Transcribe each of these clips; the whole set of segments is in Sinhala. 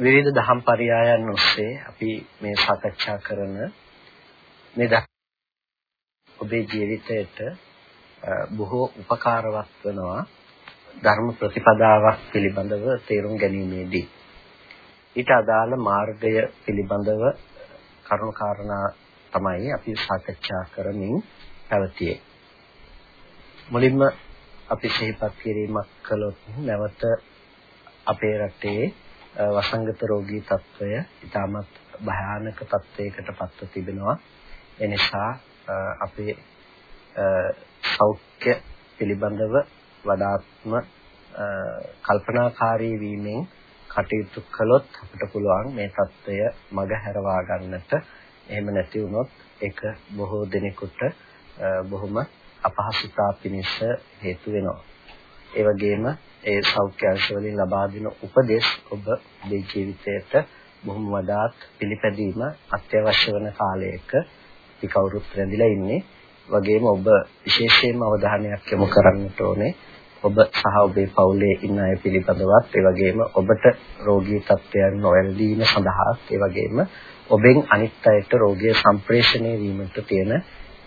විවිධ දහම් පරයයන් ඔස්සේ අපි මේ සාකච්ඡා කරන මේ ඔබේ ජීවිතයට බොහෝ උපකාරවත් වෙනවා ධර්ම ප්‍රතිපදාවක් පිළිබඳව තේරුම් ගැනීමේදී. ඊට අදාළ මාර්ගය පිළිබඳව කරුණාකාරණා තමයි අපි සාකච්ඡා කරමින් පැවතියේ. මුලින්ම අපි සිහිපත් කිරීමක් කළොත් නැවත අපේ රටේ වසංගත රෝගී තත්වය ඉතාමත් භයානක තත්වයකට පත්ව තිබෙනවා. එනිසා අපේ සෞඛ්‍ය පිළිබඳව වඩාත්ම කල්පනාකාරී වීමෙන් කටයුතු කළොත් අපිට පුළුවන් මේ தত্ত্বය මගහැරවා ගන්නට. එහෙම නැති වුණොත් ඒක බොහෝ දිනෙකට බොහොම අපහසුතාව පිණිස හේතු වෙනවා. ඒ වගේම ඒ සෞඛ්‍ය අංශ වලින් ලබා දෙන උපදෙස් ඔබ මේ ජීවිතයට බොහොම වඩාත් පිළිපැදීම අත්‍යවශ්‍ය වන කාලයක අපි කවුරුත් රැඳිලා ඉන්නේ. වගේම ඔබ විශේෂයෙන්ම අවධානයක් යොමු කරන්නට ඕනේ ඔබ සහ ඔබේ පවුලේ ඉන්න අය පිළිබඳවත් ඒ වගේම ඔබට රෝගී තත්ත්වයන් නොවැළඳීම සඳහා ඒ වගේම ඔබෙන් අනිත් අයට රෝගය සම්ප්‍රේෂණය වීමට තියෙන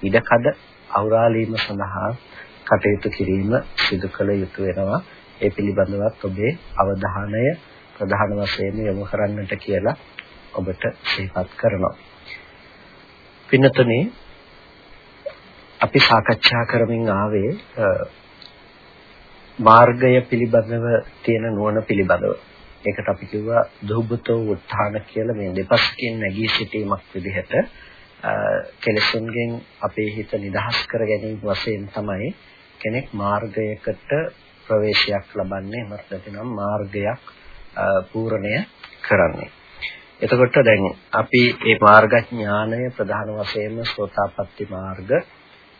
ඉඩකඩ අවරාලීම සඳහා කටයුතු කිරීම සිදු කළ යුතු වෙනවා. ඒ පිළිබඳවත් ඔබේ අවධානය ප්‍රධාන වශයෙන් යොමු කරන්නට කියලා ඔබට සිහිපත් කරනවා. පින්නතුනේ අපි සාකච්ඡා කරමින් ආවේ මාර්ගය පිළිබඳව තියෙන නුවණ පිළිබඳව. ඒකට අපි කිව්වා දුහබතෝ උත්හාන කියලා මේ දෙපස්කින් නැගී සිටීමක් විදිහට කෙලෙසුන්ගෙන් අපේ හිත නිදහස් කර ගැනීම වශයෙන් තමයි කෙනෙක් මාර්ගයකට ප්‍රවේශයක් ලබන්නේ එහෙමත් නැතිනම් මාර්ගයක් පූර්ණය කරන්නේ. එතකොට දැන් අපි මේ මාර්ග ඥානය ප්‍රධාන වශයෙන්ම සෝතාපට්ටි මාර්ග,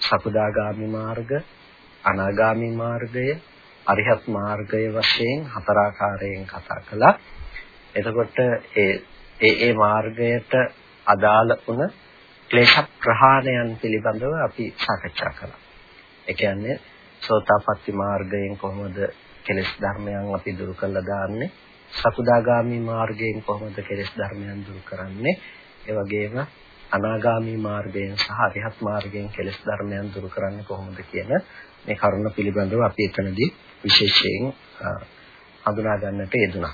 සකුදාගාමි මාර්ග, අනාගාමි මාර්ගය, අරිහත් මාර්ගය වශයෙන් හතර ආකාරයෙන් කතා කළා. එතකොට ඒ ඒ මාර්ගයට අදාළ වුණ ක්ලේශ ප්‍රහාණයන් පිළිබඳව අපි සාකච්ඡා කළා. ඒ කියන්නේ සෝතාපට්ටි මාර්ගයෙන් කොහොමද කෙලෙස් ධර්මයන් අපි දුරු කළා දාන්නේ? සකුදාගාමි මාර්ගයෙන් කොහොමද කෙලෙස් ධර්මයන් දුරු කරන්නේ? ඒ වගේම අනාගාමි මාර්ගයෙන් සහ අරිහත් මාර්ගයෙන් කෙලෙස් ධර්මයන් දුරු කරන්නේ කොහොමද කියන මේ කරුණ පිළිබඳව අපි එතනදී විශේෂයෙන් හඳුනා ගන්නට යෙදුණා.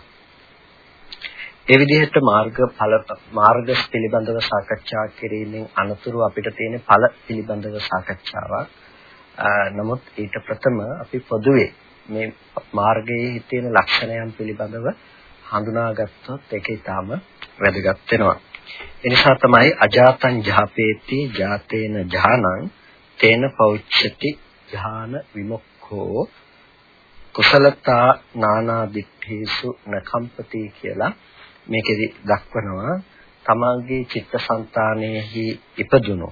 ඒ විදිහට මාර්ග ඵල මාර්ග පිළිබඳව සාකච්ඡා කිරීමෙන් අනතුරු අපිට තියෙන ඵල පිළිබඳව සාකච්ඡාවක්. නමුත් ඊට ප්‍රථම අපි පොදුවේ මේ මාර්ගයේ තියෙන ලක්ෂණයන් පිළිබඳව හඳුනාගත්තොත් ඒක ඊටාම වැදගත් වෙනවා. එනිසා තමයි අජාතං ජාපේති ජාතේන ජානං තේන පෞච්ඡති ඥාන විමුක්ඛෝ කුසලතා නානා දික්ඛේසු නකම්පති කියලා මේකෙදි දක්වනවා තමාගේ චිත්තසංතානයේහි ඉපදුණු.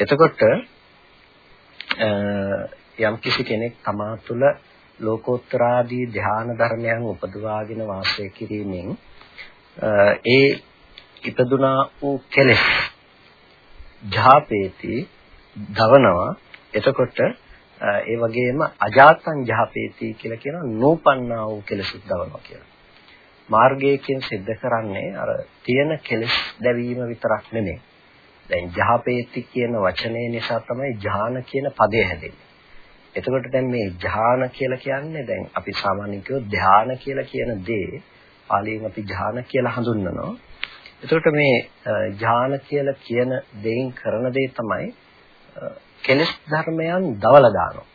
එතකොට යම් කිසි කෙනෙක් තමා තුළ ලෝකෝත්තරාදී ධ්‍යාන ධර්මයන් උපදවාගෙන වාසය කිරීමෙන් ඒ ඉපදුනා වූ කෙලෙස් ජාපේති දවනවා එතකොට ඒ වගේම අජාතං ජාපේති කියලා කියන නූපන්නා වූ කෙලෙසුත් දවනවා කියලා. මාර්ගයෙන් සිද්ධ කරන්නේ අර තියෙන කෙලෙස් දැවීම විතරක් නෙමෙයි. දැන් ජහපේති කියන වචනේ නිසා තමයි ඥාන කියන පදය හැදෙන්නේ. එතකොට දැන් මේ ඥාන කියලා කියන්නේ දැන් අපි සාමාන්‍යයෙන් කියව ධාන කියලා කියන දේ පාලියෙන් අපි ඥාන කියලා හඳුන්වනවා. එතකොට මේ ඥාන කියලා කියන දෙයින් කරන දේ තමයි කෙලෙස් ධර්මයන් දවලා දානවා.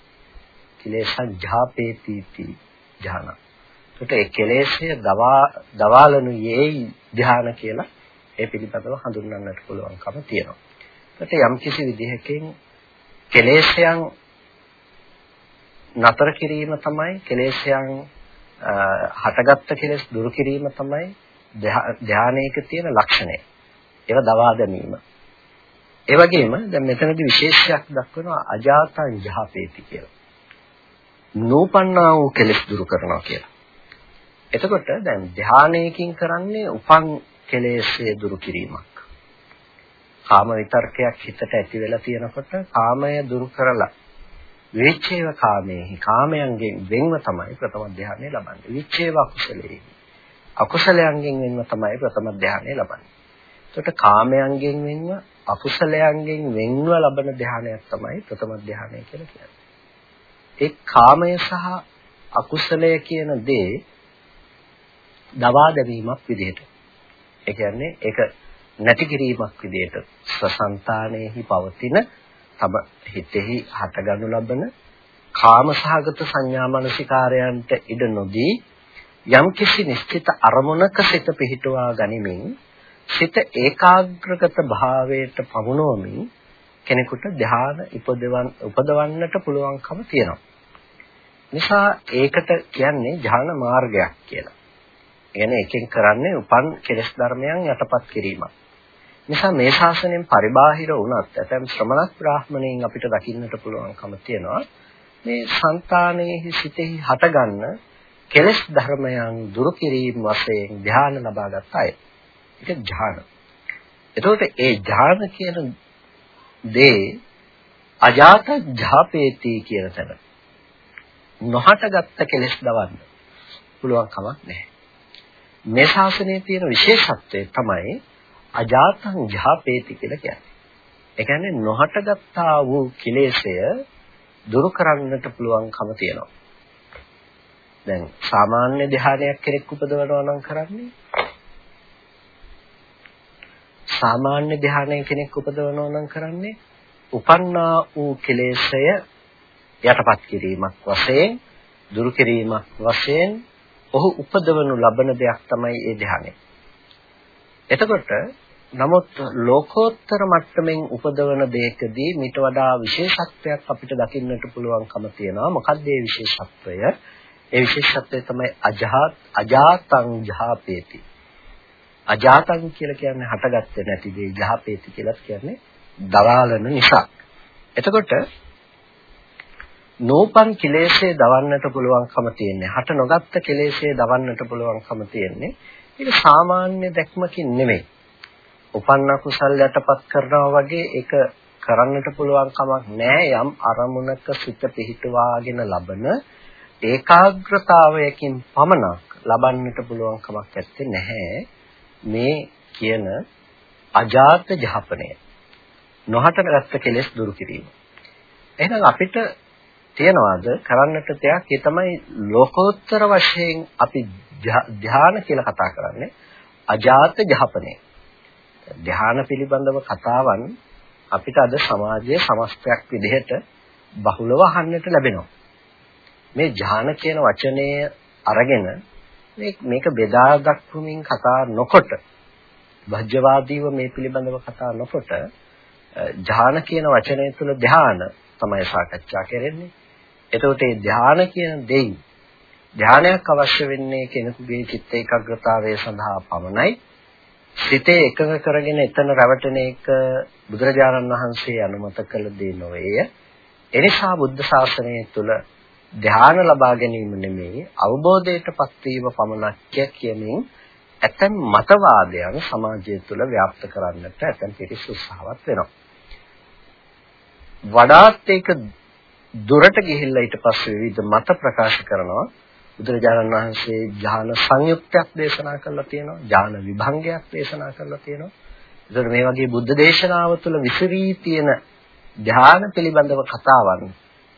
කිලේශං ජාපේති ඥාන. ඒකට ඒ කෙලෙස්ය දවා දවාලනු යේයි ධ්‍යාන කියලා ඒ පිළිබඳව හඳුන්වන්නට පුළුවන්කම තියෙනවා. ඒකට යම් කිසි විදිහකින් කෙලෙස්යන් නතර කිරීම තමයි කෙලෙස්යන් හටගත්ත කෙලෙස් දුරු කිරීම තමයි ධානයේක තියෙන ලක්ෂණය. ඒව දවා දැමීම. ඒ වගේම දැන් මෙතනදී විශේෂයක් දක්වනවා අජාතං ජහපේති කියලා. නූපන්නා වූ කෙලෙස් දුරු කරනවා කියලා. එතකොට දැන් ධානයකින් කරන්නේ උපන් කෙලෙස්ය දුරු කිරීමක්. කාම විතර්කයක් හිතට ඇති වෙලා තියෙනකොට කාමය දුරු කරලා විචේව කාමේහි කාමයන්ගෙන් වෙන්ව තමයි ප්‍රථම ධානය ලබන්නේ. විචේව අකුසලේහි අකුසලයන්ගෙන් වෙන්ව තමයි ප්‍රථම ධානය ලබන්නේ. එතකොට කාමයන්ගෙන් වෙන්ව අකුසලයන්ගෙන් වෙන්ව ලබන ධානයක් තමයි ප්‍රථම ධානය කියලා කියන්නේ. ඒ කාමය සහ අකුසලය කියන දේ දවා දැමීමක් විදිහට. ඒ කියන්නේ ඒක නැති කිරීමක් විදිහට සසංතානයේහි පවතින තම හිතෙහි හටගනු ලබන කාමසහගත සංඥා මනසිකාරයන්ට ඉඩ නොදී යම්කිසි නිශ්චිත අරමුණක සිත පිහිටුවා ගනිමින් සිත ඒකාග්‍රගත භාවයට පමුණුවමින් කෙනෙකුට ධ්‍යාන උපදවන් උපදවන්නට පුළුවන්කම තියෙනවා. නිසා ඒකට කියන්නේ ධ්‍යාන මාර්ගයක් කියලා. ඒ කියන්නේ එකෙන් කරන්නේ උපන් කෙලෙස් ධර්මයන් යටපත් කිරීමක්. නිසා මේ ශාසනයෙන් පරිබාහිර වුණත් ඇතැම් ශ්‍රමණක් බ්‍රාහ්මණයින් අපිට දකින්නට පුළුවන්කම තියෙනවා මේ సంతානයේ සිටෙහි හටගන්න කෙලෙස් ධර්මයන් දුරු කිරීම වශයෙන් ධ්‍යාන ලබාගත් අය. ඒක ධ්‍යාන. එතකොට ඒ ධ්‍යාන කියන දේ අජාත ජාපේති කියන තැන නොහටගත්ත කෙලෙස් දවන්න පුළුවන් කමක් නැහැ. මේ ශාසනයේ තියෙන විශේෂත්වය තමයි අජාතං ජාපේති කියලා කියන්නේ. ඒ කියන්නේ නොහටගත්තා වූ කිලේශය දුරු කරන්නට පුළුවන්කම තියෙනවා. දැන් සාමාන්‍ය ධ්‍යානයක් කෙනෙක් උපදවනවා නම් කරන්නේ සාමාන්‍ය ධ්‍යානය කෙනෙක් උපදවනවා නම් කරන්නේ උපන්නා වූ කෙලෙසය යටපත් කිරීමක් වශයෙන් දුරු කිරීමක් වශයෙන් ඔහු උපදවනු ලබන දෙයක් තමයි ඒ ධ්‍යානය. එතකොට නමුත් ලෝකෝත්තර මට්ටමින් උපදවන දෙයකදී මිට වඩා විශේෂත්වයක් අපිට දකින්නට පුළුවන්කම තියෙනවා. මොකක්ද ඒ විශේෂත්වය? ඒ විශේෂත්වය තමයි අජාත් අජාතං ජාපේති. අජාතං කියලා කියන්නේ හටගත්තේ නැති දේ ජාපේති කියලා කියන්නේ දවාලන නිසා. එතකොට නෝපන් කෙලෙස්ේ දවන්නට පුළුවන්කම තියෙන්නේ. හට නොගත්ත කෙලෙස්ේ දවන්නට පුළුවන්කම තියෙන්නේ. ඒක සාමාන්‍ය දැක්මකින් නෙමෙයි. උපන්න කුසල් යටපත් කරනවා වගේ ඒක කරන්නට පුළුවන් කමක් නැහැ යම් අරමුණක සිත පිහිටුවාගෙන ලබන ඒකාග්‍රතාවයකින් පමණක් ලබන්නට පුළුවන් කමක් නැත්තේ නැහැ මේ කියන අජාත ජහපනය නොහටගත්ත කෙලෙස් දුරු කිරීම එහෙනම් අපිට තියනවාද කරන්නට දෙයක් ඒ තමයි ලෝකෝත්තර වශයෙන් අපි ධ්‍යාන කියලා කතා කරන්නේ අජාත ජහපනේ ධ්‍යාන පිළිබඳව කතාවන් අපිට අද සමාජයේ සමස්තයක් විදිහට බහුලව අහන්නට ලැබෙනවා. මේ ධ්‍යාන කියන වචනය අරගෙන මේක බෙදා දක්වමින් කතා නොකොට භජ්‍යවාදීව මේ පිළිබඳව කතා නොකොට ධ්‍යාන කියන වචනය තුල ධ්‍යාන තමයි සාකච්ඡා කරන්නේ. එතකොට මේ ධ්‍යාන කියන දෙයින් ධ්‍යානයක් අවශ්‍ය වෙන්නේ කෙනෙකුගේ චිත්ත ඒකාග්‍රතාවය සඳහා පමණයි. සිතේ එකඟ කරගෙන එතන රැවටෙන එක බුදුරජාණන් වහන්සේ අනුමත කළ දේ නොවේය. එනිසා බුද්ධ ශාසනය තුළ ධ්‍යාන ලබා ගැනීම නෙමෙයි අවබෝධයටපත් වීම පමණක් කියමින් ඇතැම් මතවාදයන් සමාජය තුළ ව්‍යාප්ත කරන්නට ඇතැම් පිරිස් උත්සාහවත් වෙනවා. වඩාත් ඒක දුරට ගිහිල්ලා ඊට පස්සේ විවිධ මත ප්‍රකාශ කරනවා බුදුරජාණන් වහන්සේ ඥාන සංයුක්තයක් දේශනා කරලා තියෙනවා ඥාන විභංගයක් දේශනා කරලා තියෙනවා ඒතර මේ වගේ බුද්ධ දේශනාව තුළ විසිරී තියෙන ධ්‍යාන පිළිබඳව කතාවන්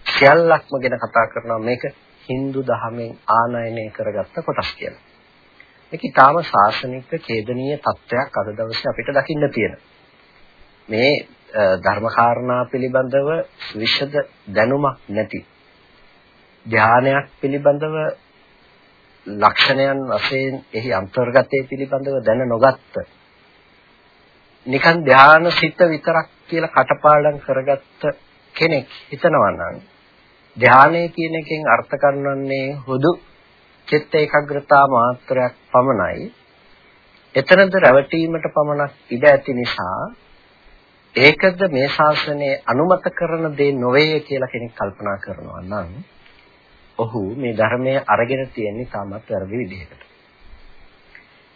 සියල්ලක්ම ගැන කතා කරනවා මේක Hindu දහමෙන් ආනයනය කරගත්ත කොටස් කියලා. මේක ඊටාම ශාසනික ඛේදනීය තත්වයක් අද දවසේ අපිට දකින්න තියෙන. මේ ධර්මකාරණා පිළිබඳව විෂද දැනුමක් නැති ධානයක් පිළිබඳව ලක්ෂණයන් වශයෙන් එහි අන්තර්ගතයේ පිළිබඳව දැන නොගත්ත නිකන් ධාන සිත විතරක් කියලා කටපාඩම් කරගත්ත කෙනෙක් හිතනවා නම් ධානය කියන එකෙන් අර්ථ කරනන්නේ හුදු චිත්ත ඒකාග්‍රතාව මාත්‍රයක් පමණයි. එතරම්ද රැවටීමට පමණක් ඉඩ ඇති නිසා ඒකද මේ ශාසනය අනුමත කරන දේ නොවේ කියලා කෙනෙක් කල්පනා කරනවා නම් ඔහු මේ ධර්මයේ අරගෙන තියෙන්නේ තාමත් වැරදි විදිහකට.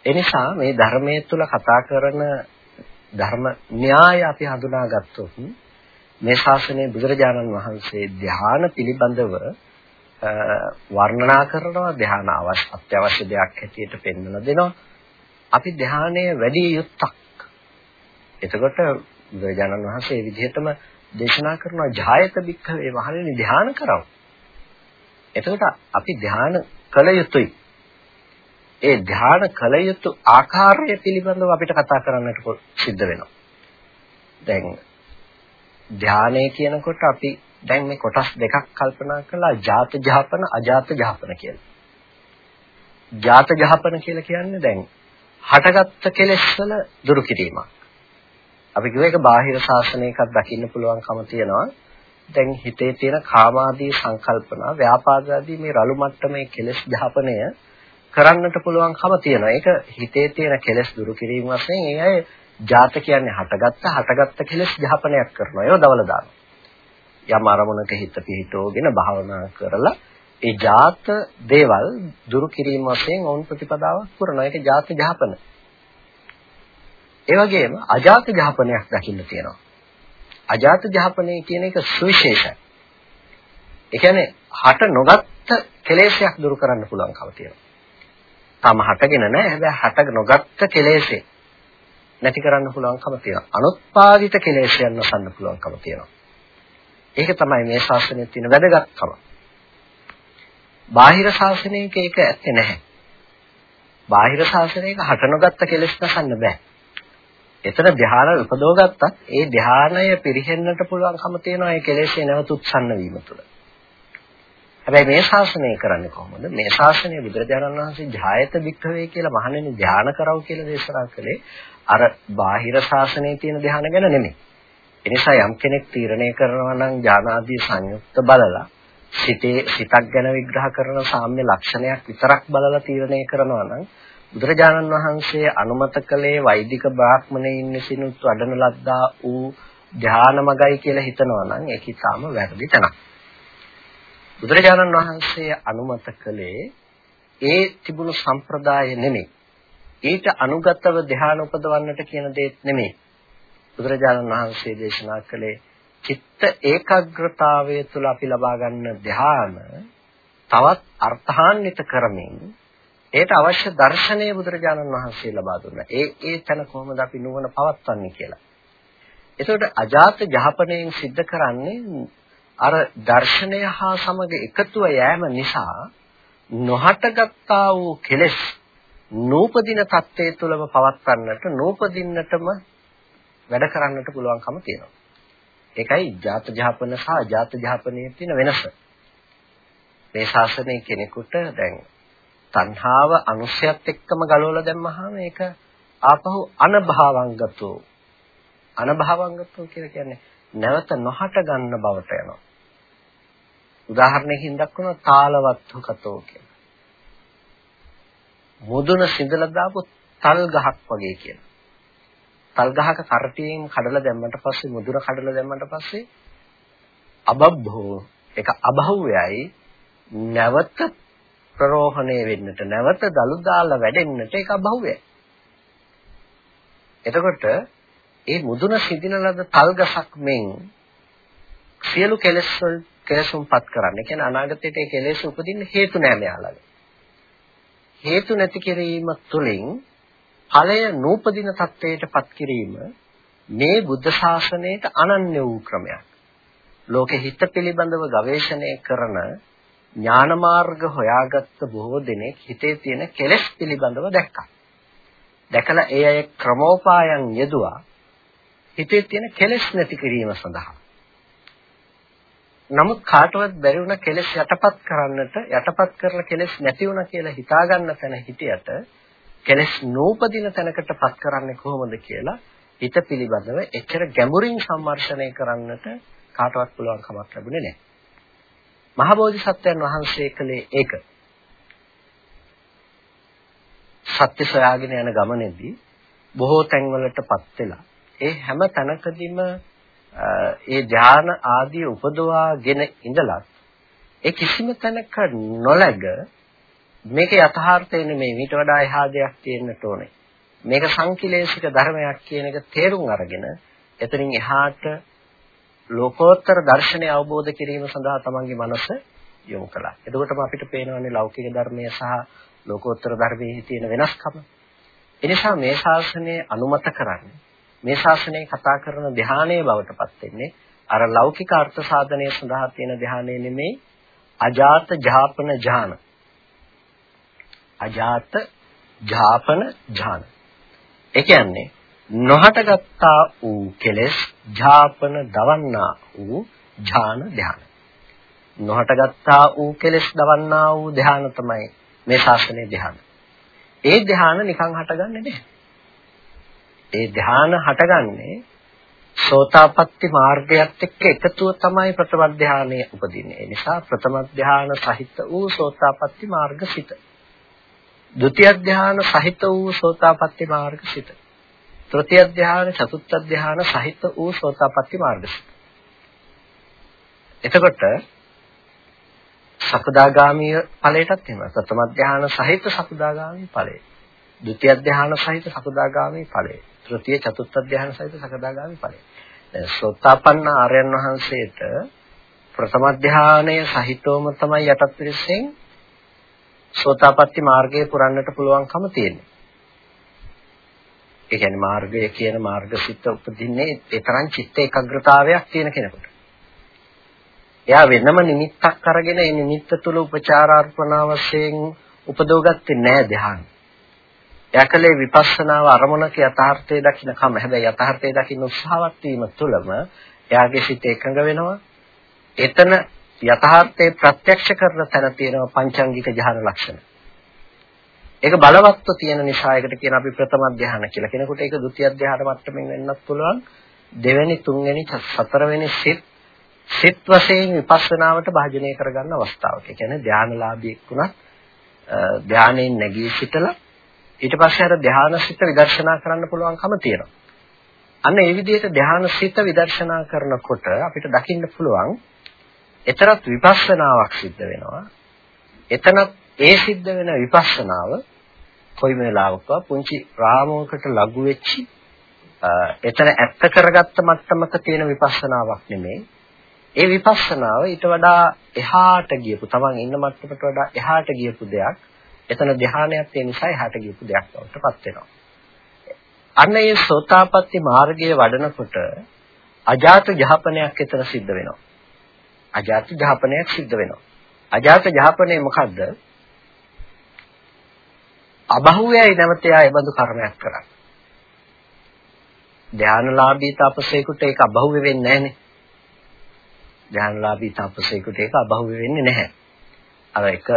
එනිසා මේ ධර්මයේ තුල කතා කරන ධර්ම න්‍යාය අපි හඳුනාගත්තොත් මේ ශාසනයේ බුදුරජාණන් වහන්සේ ධ්‍යාන පිළිබඳව වර්ණනා කරනවා ධ්‍යාන අවශ්‍ය අත්‍යවශ්‍ය දෙයක් හැටියට පෙන්වලා දෙනවා. අපි ධ්‍යානය වැඩි යුත්තක්. එතකොට බුදුරජාණන් වහන්සේ මේ විදිහටම දේශනා කරනවා ජායත බික්ඛවේ මහණෙනි ධ්‍යාන කරව. එතකොට අපි ධ්‍යාන කළ යුතුයි. ඒ ධ්‍යාන කළ යුතු ආකාරය පිළිබඳව අපිට කතා කරන්නට සිද්ධ වෙනවා. දැන් ධානය කියනකොට අපි දැන් මේ කොටස් දෙකක් කල්පනා කළා ජාත ජහපන අජාත ජහපන කියලා. ජාත ජහපන කියලා කියන්නේ දැන් හටගත්ත කෙලෙස් වල දුරු කිරීමක්. අපි කියව එක බාහිර ශාසනයකක් දකින්න පුළුවන්කම තියෙනවා. දැන් හිතේ තියෙන කාමාදී සංකල්පනා, ව්‍යාපාදාදී මේ රළු මට්ටමේ කෙලෙස් ජහපනය කරන්නට පුළුවන්කම තියෙනවා. ඒක හිතේ තියෙන කෙලෙස් දුරු කිරීම වශයෙන් ඒ අය ජාත කියන්නේ හටගත්ත හටගත්ත කෙලෙස් ජහපනයක් කරනවා. ඒව දවල දානවා. යම් අරමුණක හිත පිහිටෝගෙන භාවනා කරලා ඒ ජාත දේවල් දුරු කිරීම වශයෙන් වුන් ප්‍රතිපදාවක් කරනවා. ඒක ජාත ජහපන. ඒ වගේම අජාත ජහපනයක් දකින්න තියෙනවා. අජාත ජහපනය කියන එක සුවිශේෂයි. ඒ කියන්නේ හට නොගත්ත කෙලෙසයක් දුරු කරන්න පුළුවන්කම තියෙනවා. තාම හටගෙන නැහැ. හැබැයි හට නොගත්ත කෙලෙසේ නැති කරන්න පුළුවන්කම තියෙනවා. අනුත්පාදිත කෙලෙසයන් නසන්න පුළුවන්කම තියෙනවා. ඒක තමයි මේ ශාසනයේ තියෙන වැදගත්කම. බාහිර ශාසනයක ඒක ඇත්තේ නැහැ. බාහිර ශාසනයක හට නොගත්ත කෙලෙස් නසන්න බෑ. එතන ධ්‍යාන උපදවගත්තත් ඒ ධ්‍යානය පිරිහෙන්නට පුළුවන්කම තියෙනවා ඒ කෙලෙස්ේ නැවත උත්සන්න වීම තුළ. හැබැයි මේ ශාසනය කරන්නේ කොහොමද? මේ ශාසනය බුදුරජාණන් වහන්සේ ජායත වික්‍රවේ කියලා මහණෙනි ධ්‍යාන කරව කියලා දේශනා කළේ අර බාහිර ශාසනයේ තියෙන ධ්‍යාන ගැන නෙමෙයි. එනිසා යම් කෙනෙක් තීරණය කරනවා නම් ඥානාදී සංයුක්ත බලලා සිතේ සිතක් ගැන විග්‍රහ කරන සාම්‍ය ලක්ෂණයක් විතරක් බලලා තීරණය කරනවා නම් බුදුරජාණන් වහන්සේ අනුමත කළේ වෛදික බ්‍රාහ්මණයින් විසිනුත් වඩන ලද්දා වූ ධානමගයි කියලා හිතනවා නම් ඒක ඉතාම වැරදි තැනක්. බුදුරජාණන් වහන්සේ අනුමත කළේ ඒ තිබුණු සම්ප්‍රදාය නෙමෙයි. ඊට අනුගතව ධ්‍යාන උපදවන්නට කියන දෙයක් නෙමෙයි. බුදුරජාණන් වහන්සේ දේශනා කළේ චිත්ත ඒකාග්‍රතාවය තුළ අපි ලබා ගන්න ධ්‍යාන තවත් අර්ථාන්විත කරමින් ඒට අවශ්‍ය දර්ශනය බුදුරජාණන් වහන්සේ ලබා දුන්නා. ඒ ඒ තැන කොහොමද අපි නුවණ පවත්වන්නේ කියලා. එතකොට අජාත ජහපණයෙන් සිද්ධ කරන්නේ අර දර්ශනය හා සමග එකතුව යෑම නිසා නොහටගත්තා වූ කෙලෙස් නූපදින தත්ත්වයේ තුලම පවත්වන්නට නූපදින්නටම වැඩ කරන්නට පුළුවන්කම තියෙනවා. ඒකයි ජාත ජහපන සහ අජාත ජහපනයේ තියෙන වෙනස. මේ ශාසනයේ කෙනෙකුට දැන් තණ්හාව අනුශයත් එක්කම ගලවලා දැම්මහම ඒක ආපහු අනභවංගතෝ අනභවංගතෝ කියලා කියන්නේ නැවත නොහට ගන්න බවට යනවා. උදාහරණයකින් දක්වනවා තාලවත්තු කතෝ කියලා. මුදුන සිඳලා දාපු තල් ගහක් වගේ කියලා. තල් ගහක කරටියෙන් කඩලා දැම්මට පස්සේ මුදුන කඩලා දැම්මට පස්සේ අබබ්බෝ ඒක අභව්‍යයි නැවත ප්‍රරෝහණය වෙන්නට නැවත දලු දාලා වැඩෙන්නට ඒක අභව්‍යයි. එතකොට ඒ මුදුන සිදින ලද තල් ගසක් මෙන් සියලු කෙලෙස් කෙලසුම්පත් කරන්න. කියන්නේ අනාගතයට ඒ කෙලෙස් උපදින්න හේතු නෑ මෙයාලගේ. හේතු නැති කිරීම තුළින් ඵලය නූපදින තත්වයටපත් කිරීම මේ බුද්ධ ශාසනයට අනන්‍ය වූ ක්‍රමයක්. ලෝකෙ හිත පිළිබඳව ගවේෂණය කරන ඥාන මාර්ග හොයාගත්ත බොහෝ දෙනෙක් හිතේ තියෙන කෙලෙස් පිළිබඳව දැක්කා. දැකලා ඒ අය ක්‍රමෝපායන් යෙදුවා හිතේ තියෙන කෙලෙස් නැති කිරීම සඳහා. නමුත් කාටවත් බැරි වුණ කෙලෙස් යටපත් කරන්නට යටපත් කරලා කෙලෙස් නැති වුණා කියලා හිතා ගන්න තැන හිටියට කෙලෙස් නූපදින තැනකටපත් කරන්නේ කොහොමද කියලා හිත පිළිබඳව එච්චර ගැඹුරින් සම්මර්ෂණය කරන්නට කාටවත් පුළුවන් කමක් ලැබුණේ නැහැ. මහා බෝධිසත්වයන් වහන්සේ කළේ ඒක. සත්‍ය සොයාගෙන යන ගමනේදී බොහෝ තැන්වලටපත් වෙලා ඒ හැම තැනකදීම ඒ ධාන ආදී උපදවාගෙන ඉඳලත් ඒ කිසිම තැනක නොලැග මේක යථාර්ථය නෙමෙයි ඊට වඩා එහා දෙයක් තියෙන්නට ඕනේ මේක සංකිලේශික ධර්මයක් කියන එක තේරුම් අරගෙන එතනින් එහාට ලෝකෝත්තර දර්ශනය අවබෝධ කිරීම සඳහා තමන්ගේ මනස යොමු කළා. එතකොටම අපිට පේනවනේ ලෞකික ධර්මයේ සහ ලෝකෝත්තර ධර්මයේ තියෙන වෙනස්කම. එනිසා මේ ශාසනය අනුමත කරන්නේ මේ ශාසනය කතා කරන ධානයේ බවට පත් වෙන්නේ අර ලෞකික අර්ථ සාධනය සඳහා තියෙන ධානය නෙමෙයි අජාත ජාපන ඥාන. අජාත ජාපන ඥාන. ඒ කියන්නේ නොහටගත්තා වූ කෙලෙස් ඥාපන දවන්නා වූ ඥාන ධ්‍යාන. නොහටගත්තා වූ කෙලෙස් දවන්නා වූ ධ්‍යාන තමයි මේ ශාසනයේ ධ්‍යාන. ඒ ධ්‍යාන නිකන් හටගන්නේ නැහැ. ඒ ධ්‍යාන හටගන්නේ සෝතාපට්ටි මාර්ගයත් එක්ක එකතුව තමයි ප්‍රථම ධ්‍යානය උපදින්නේ. ඒ නිසා ප්‍රථම ධ්‍යාන සහිත වූ සෝතාපට්ටි මාර්ගසිත. ဒုတိ ය ධ්‍යාන සහිත වූ සෝතාපට්ටි මාර්ගසිත. තෘතිය ධ්‍යාන චතුත්ථ ධ්‍යාන සහිත වූ සෝතාපට්ටි මාර්ගසිත. එතකොට සකදාගාමී ඵලයටත් එහෙම ප්‍රථම ධ්‍යාන සහිත සකදාගාමී ඵලය. ဒုတိ ය ධ්‍යාන සහිත සකදාගාමී ඵලය. තෘතිය චතුත්ථ ධ්‍යාන සහිත සකදාගාමී ඵලය. දැන් සෝතාපන්න ආර්යයන් වහන්සේට ප්‍රථම ධ්‍යානය සහිතවම තමයි යටත් පිරිසෙන් සෝතාපට්ටි මාර්ගය පුරන්නට පුළුවන්කම තියෙන්නේ. ඒ කියන්නේ මාර්ගය කියන මාර්ගසිත උපදින්නේ ඒ තරම් චිත්ත ඒකාග්‍රතාවයක් තියෙන කෙනෙකුට. එයා වෙනම නිමිත්තක් අරගෙන ඒ නිමිත්ත තුල උපචාරාර්පණ වශයෙන් උපදවගත්තේ නෑ ධ්‍යාන. එයා කලේ විපස්සනාව අරමුණක යථාර්ථය දකින්න කම. හැබැයි යථාර්ථය දකින්න උත්සාහවත් වීම තුළම එයාගේ සිත එකඟ වෙනවා. එතන යථාර්ථයේ ප්‍රත්‍යක්ෂ කරන තැන තියෙනවා පංචාංගික ධ්‍යාන ලක්ෂණ. ඒක බලවත්ව තියෙන නිසා ඒකට කියන අපි ප්‍රථම ධ්‍යාන කියලා. කෙනෙකුට ඒක ဒုတိ ය ධ්‍යාන මට්ටමින් වෙන්නත් පුළුවන්. දෙවෙනි, තුන්වෙනි, හතරවෙනි සිත් සිත් වශයෙන් විපස්සනාවට භාජනය කරගන්න අවස්ථාවක්. ඒ කියන්නේ ධානලාභීෙක් වුණත් ධානයෙන් නැගී සිටලා ඊට පස්සේ අර ධානසිත විදර්ශනා කරන්න පුළුවන්කම තියෙනවා. අන්න ඒ විදිහට ධානසිත විදර්ශනා කරනකොට අපිට දකින්න පුළුවන් එතරම් විපස්සනාවක් සිද්ධ වෙනවා. එතනත් ඒ සිද්ධ වෙන විපස්සනාව කොයි වෙලාවකවත් පුංචි රාමෝකට ලඝු වෙච්චි එතන ඇත්ත කරගත්ත මට්ටමක තියෙන විපස්සනාවක් නෙමෙයි. ඒ විපස්සනාව ඊට වඩා එහාට ගියපු තමන් ඉන්න මට්ටමට වඩා එහාට ගියපු දෙයක්. එතන ධානයක් ඒ නිසා එහාට ගියපු දෙයක් බවට පත් වෙනවා. අන්න ඒ සෝතාපට්ටි මාර්ගයේ වඩනකොට අජාත ජහපනයක් එතන සිද්ධ වෙනවා. අජාත ජහපනයක් සිද්ධ වෙනවා. අජාත ජහපනේ මොකද්ද? අබහුවයයි නැවත යා ඒ බඳු කර්මයක් කරන්නේ. ධානලාභී තාපසේකට ඒක අබහුව වෙන්නේ නැහනේ. ධානලාභී තාපසේකට ඒක අබහුව වෙන්නේ නැහැ. අර එක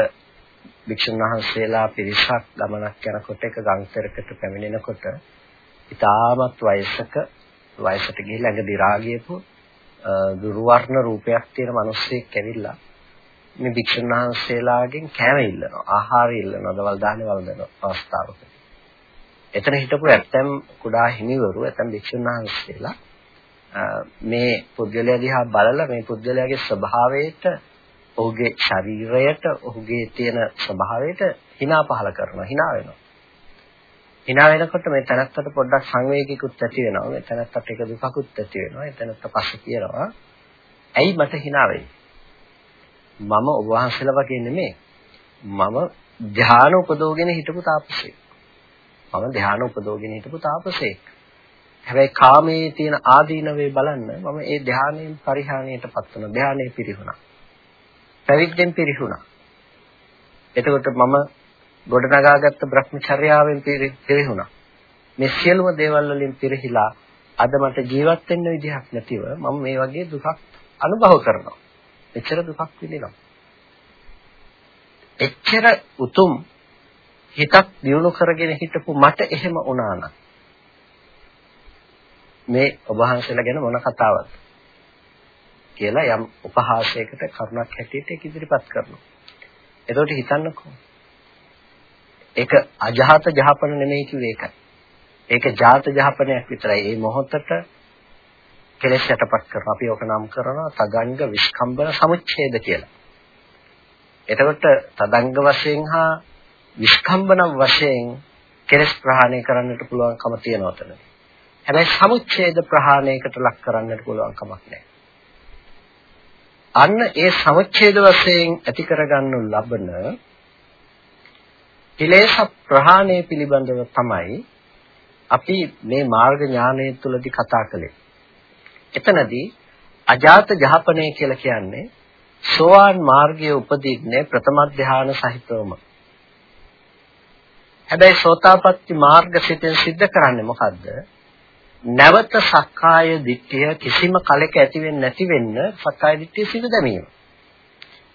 වික්ෂුන් වහන්සේලා පිරිසක් ගමනක් යනකොට එක ගංතරකට පැමිණෙනකොට ඉතාමත් වයසක වයසට ගිහිල්ලා ඇඟ දි รา ගියපු දුර්වර්ණ රූපයක් තියෙන මිනිස්සෙක් ඇවිල්ලා මේ භික්ෂුන් වහන්සේලාගෙන් කෑම ඉල්ලනවා ආහාරය ඉල්ලනවා දවල් දාහනේ වළඳන අවස්ථාවක. එතන හිටපු ඇත්තම් කුඩා හිමිවරු ඇත්තම් භික්ෂුන් වහන්සේලා මේ පුද්ගලයා දිහා බලලා මේ පුද්ගලයාගේ ස්වභාවයට ඔහුගේ ශරීරයට ඔහුගේ තියෙන ස්වභාවයට hina පහල කරනවා hina වෙනවා. hina වෙනකොට මේ තනත්තට පොඩ්ඩක් සංවේගිකුත් ඇති වෙනවා. මේ තනත්තට එක දුකකුත් ඇති වෙනවා. ඒ තනත්ත පස්සේ කියනවා ඇයි මට hina වෙන්නේ? මම ඔබ වහන්සේලා වගේ නෙමෙයි. මම ධ්‍යාන උපදෝගෙන හිටපු තාපසෙක්. මම ධ්‍යාන උපදෝගෙන හිටපු තාපසෙක්. හැබැයි කාමයේ තියෙන ආදීනවේ බලන්න මම ඒ ධ්‍යානයෙන් පරිහානියටපත් වෙන ධ්‍යානයේ පිරිහුණා. පැවිද්දෙන් පිරිහුණා. එතකොට මම ගොඩනගාගත්ත Brahmacharyaවෙන් පිරිහුණා. මේ සියලුම දේවල් වලින් පිරිහිලා අද මට ජීවත් වෙන්න විදිහක් නැතිව මම මේ වගේ දුකක් අනුභව කරනවා. එච්චර දුකක් විඳිනවා. එච්චර උතුම් හිතක් දියුණු කරගෙන හිටපු මට එහෙම වුණා නම් මේ ඔබ වහන්සේලා ගැන මොන කතාවක්ද කියලා යම් උපහාසයකට කරුණක් හැටියට ඒක ඉදිරිපත් කරනවා. එතකොට හිතන්නකෝ. ඒක අජහත ජහපන නෙමෙයි කිව්වේ ඒකයි. ඒක ජාත ජහපනයක් විතරයි. මේ මොහොතට කෙලෙස් යටපත් කරනවා. අපි ඕක නම් කරනවා තදංග විස්කම්බන සමුච්ඡේද කියලා. එතකොට තදංග වශයෙන් හා විස්කම්බන වශයෙන් කෙලෙස් ප්‍රහාණය කරන්නට පුළුවන්කම තියෙනවා තන. හැබැයි සමුච්ඡේද ප්‍රහාණයකට ලක් කරන්නට පුළුවන් කමක් නැහැ. අන්න ඒ සමුච්ඡේද වශයෙන් ඇති කරගන්නු ලබන කෙලෙස් ප්‍රහාණය පිළිබඳව තමයි අපි මේ මාර්ග ඥානය තුළදී කතා කළේ. එතනදී අජාත ජහපනය කියලා කියන්නේ සෝවාන් මාර්ගයේ උපදින්නේ ප්‍රථම ධානය සහිතවම. හැබැයි සෝතාපට්ටි මාර්ග සිතෙන් සිද්ධ කරන්නේ මොකද්ද? නැවත සක්කාය දිට්ඨිය කිසිම කලක ඇති වෙන්නේ නැති වෙන්න සක්කාය දිට්ඨිය සිඳ දැමීම.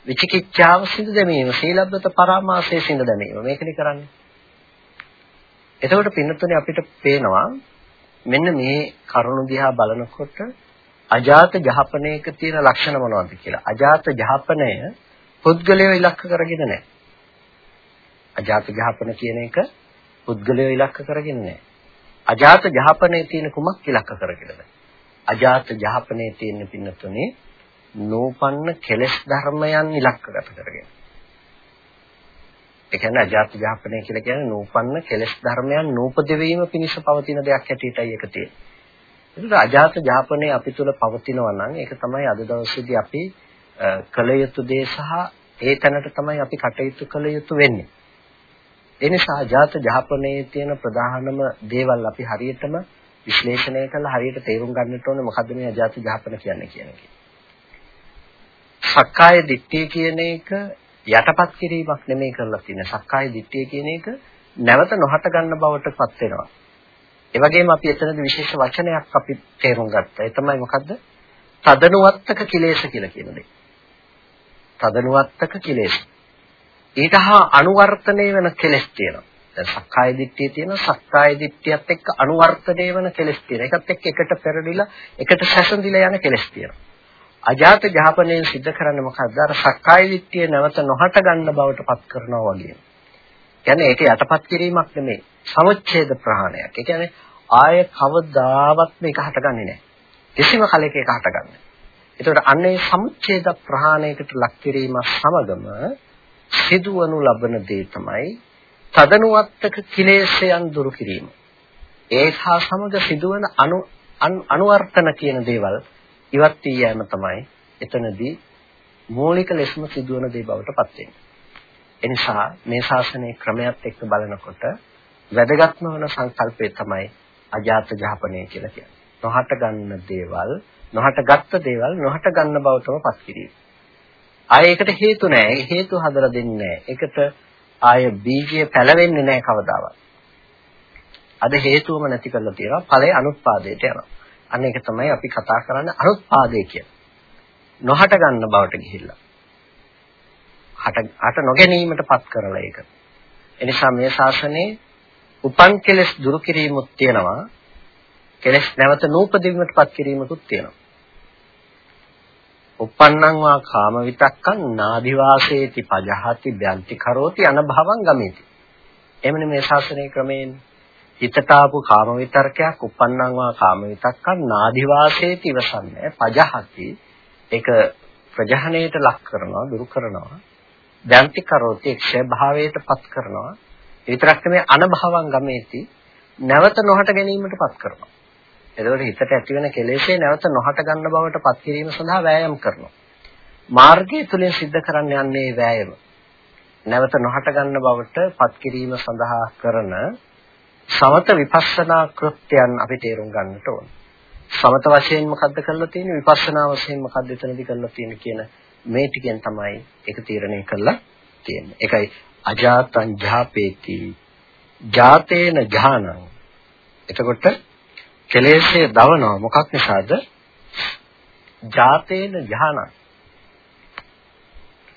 විචිකිච්ඡාව සිඳ දැමීම, සීලබ්බත පරාමාසය සිඳ දැමීම. මේකනේ කරන්නේ. එතකොට පින්නතුනේ අපිට පේනවා මෙන්න මේ කරුණු දිහා බලනකොට අජාත ජහපනයක තියෙන ලක්ෂණ මොනවද කියලා. අජාත ජහපනය පුද්ගලයව ඉලක්ක කරගෙන නැහැ. අජාත ජහපන කියන එක පුද්ගලයව ඉලක්ක කරගෙන නැහැ. අජාත ජහපනයේ තියෙන කුමක් ඉලක්ක කරගෙනද? අජාත ජහපනයේ තියෙන පින්නතුනේ නෝපන්න කෙලෙස් ධර්මයන් ඉලක්කගත කරගෙන. ඒ කියන්නේ අජාත ජහපනය කියලා කියන්නේ නෝපන්න කෙලෙස් ධර්මයන් නූපද වීම පිණිස පවතින දෙයක් හැටියටයි ඒක තියෙන්නේ. ඒකට අජාත ජාපනයේ අපි තුල පවතිනවා නම් ඒක තමයි අද දවසේදී අපි කළ යුතු දේ සහ ඒ තැනට තමයි අපි කටයුතු කළ යුතු වෙන්නේ. ඒ නිසා අජාත ජාපනයේ තියෙන ප්‍රධානම දේවල් අපි හරියටම විශ්ලේෂණය කරලා හරියට තේරුම් ගන්නට ඕනේ මොකද්ද මේ අජාත ජාපන කියන්නේ කියන එක. සක්කාය දිට්ඨිය කියන එක යටපත් කිරීමක් නෙමෙයි කරලා තියෙන්නේ. සක්කාය දිට්ඨිය කියන එක නැවත නොහට ගන්න බවටපත් වෙනවා. ඒ වගේම අපි එතනදී විශේෂ වචනයක් අපි තේරුම් ගත්තා. ඒ තමයි මොකද්ද? තදනුවත්තක කිලේශ කියලා කියන දේ. තදනුවත්තක කිලේශ. ඊට හා අනුවර්තනය වෙන කෙලෙස් තියෙනවා. දැන් සක්කාය දිට්ඨිය තියෙනවා. සක්කාය දිට්ඨියත් එක්ක අනුවර්තනය වෙන කෙලෙස් තියෙනවා. ඒකත් එක්ක එකට පෙරදිලා එකට සැසඳිලා යන කෙලෙස් තියෙනවා. අජාත ජහපණයෙන් සිද්ධ කරන්නේ මොකද්ද? අර සක්කාය දිට්ඨිය නැවත නොහට ගන්න බවට පත් කරනවා වගේ. කියන්නේ ඒක යටපත් කිරීමක් නෙමෙයි. සමුච්ඡේද ප්‍රහාණයක්. ඒ කියන්නේ ආය කවදාවත් මේක හටගන්නේ නැහැ. කිසිම කලයක ඒක හටගන්නේ. ඒතකොට අන්නේ සමුච්ඡේද ප්‍රහාණයකට ලක් කිරීම සමගම සිදුවනු ලබන දේ තමයි තදනුවත්තක කිලේශයන් දුරු කිරීම. ඒ හා සමග සිදුවන අනු අනුවර්තන කියන දේවල් ඉවත් වී යෑම තමයි එතනදී මූලික ලෙසම සිදුවන දේ බවට පත් වෙන්නේ. එනිසා මේ ශාසනයේ ක්‍රමයක් එක්ක බලනකොට වැදගත්ම වන සංකල්පය තමයි අජාත ජහපනය කියලා කියන්නේ. නොහට ගන්න දේවල්, නොහට ගත්ත දේවල් නොහට ගන්න බවටම පත් කිරීම. ආය ඒකට හේතු නැහැ. හේතු හදලා දෙන්නේ නැහැ. ඒකට ආය බීජය පැලවෙන්නේ නැහැ කවදාවත්. අද හේතුවම නැති කරලා තියෙනවා ඵලයේ අනුත්පාදයට යනවා. අන්න ඒක තමයි අපි කතා කරන්නේ අනුත්පාදේ කියන්නේ. නොහට ගන්න බවට ගිහිල්ලා. හට හට නොගැනීමට පත් කරලා ඒක. එනිසා මේ ශාසනයේ උපන් කෙලස් දුරු කිරීමුත් තියෙනවා. කෙලස් නැවත නූපදීමට පත් කිරීමකුත් තියෙනවා. uppannං වා කාම විතක්කං නාදි වාසේති පජහති බ්‍යන්ති කරෝති අනභවං ගමේති. එමනේ මේ ශාසනයේ ක්‍රමයෙන් හිතට ආපු කාම විතර්කයක් uppannං වා කාම විතක්කං නාදි වාසේති ඉවසන්නේ පජහති ඒක ප්‍රජහණයට ලක් කරනවා දුරු කරනවා දැන්ති කරෝති ක්ෂය භාවයට පත් කරනවා ඒ විතරක් නෙමෙයි අනභවං ගමේති නැවත නොහට ගැනීමටපත් කරනවා. එතකොට හිතට ඇතිවෙන කෙලෙසේ නැවත නොහට ගන්න බවට පත් කිරීම සඳහා වෑයම් කරනවා. මාර්ගය තුලින් සිද්ධ කරන්න යන්නේ වෑයම. නැවත නොහට ගන්න බවට පත් කිරීම සඳහා කරන සමත විපස්සනා කෘත්‍යයන් අපි තේරුම් ගන්නට ඕන. සමත වශයෙන් මොකද්ද කරලා තියෙන්නේ විපස්සනා වශයෙන් මොකද්ද එතනදී කරලා තියෙන්නේ කියන මේ ටිකෙන් තමයි ඒක තීරණය කරලා තියෙන්නේ. ඒකයි අජාතං ජාපේති. ජාතේන ජානං. එතකොට කෙලෙස්ය දවනවා. මොකක් නිසාද? ජාතේන ජානං.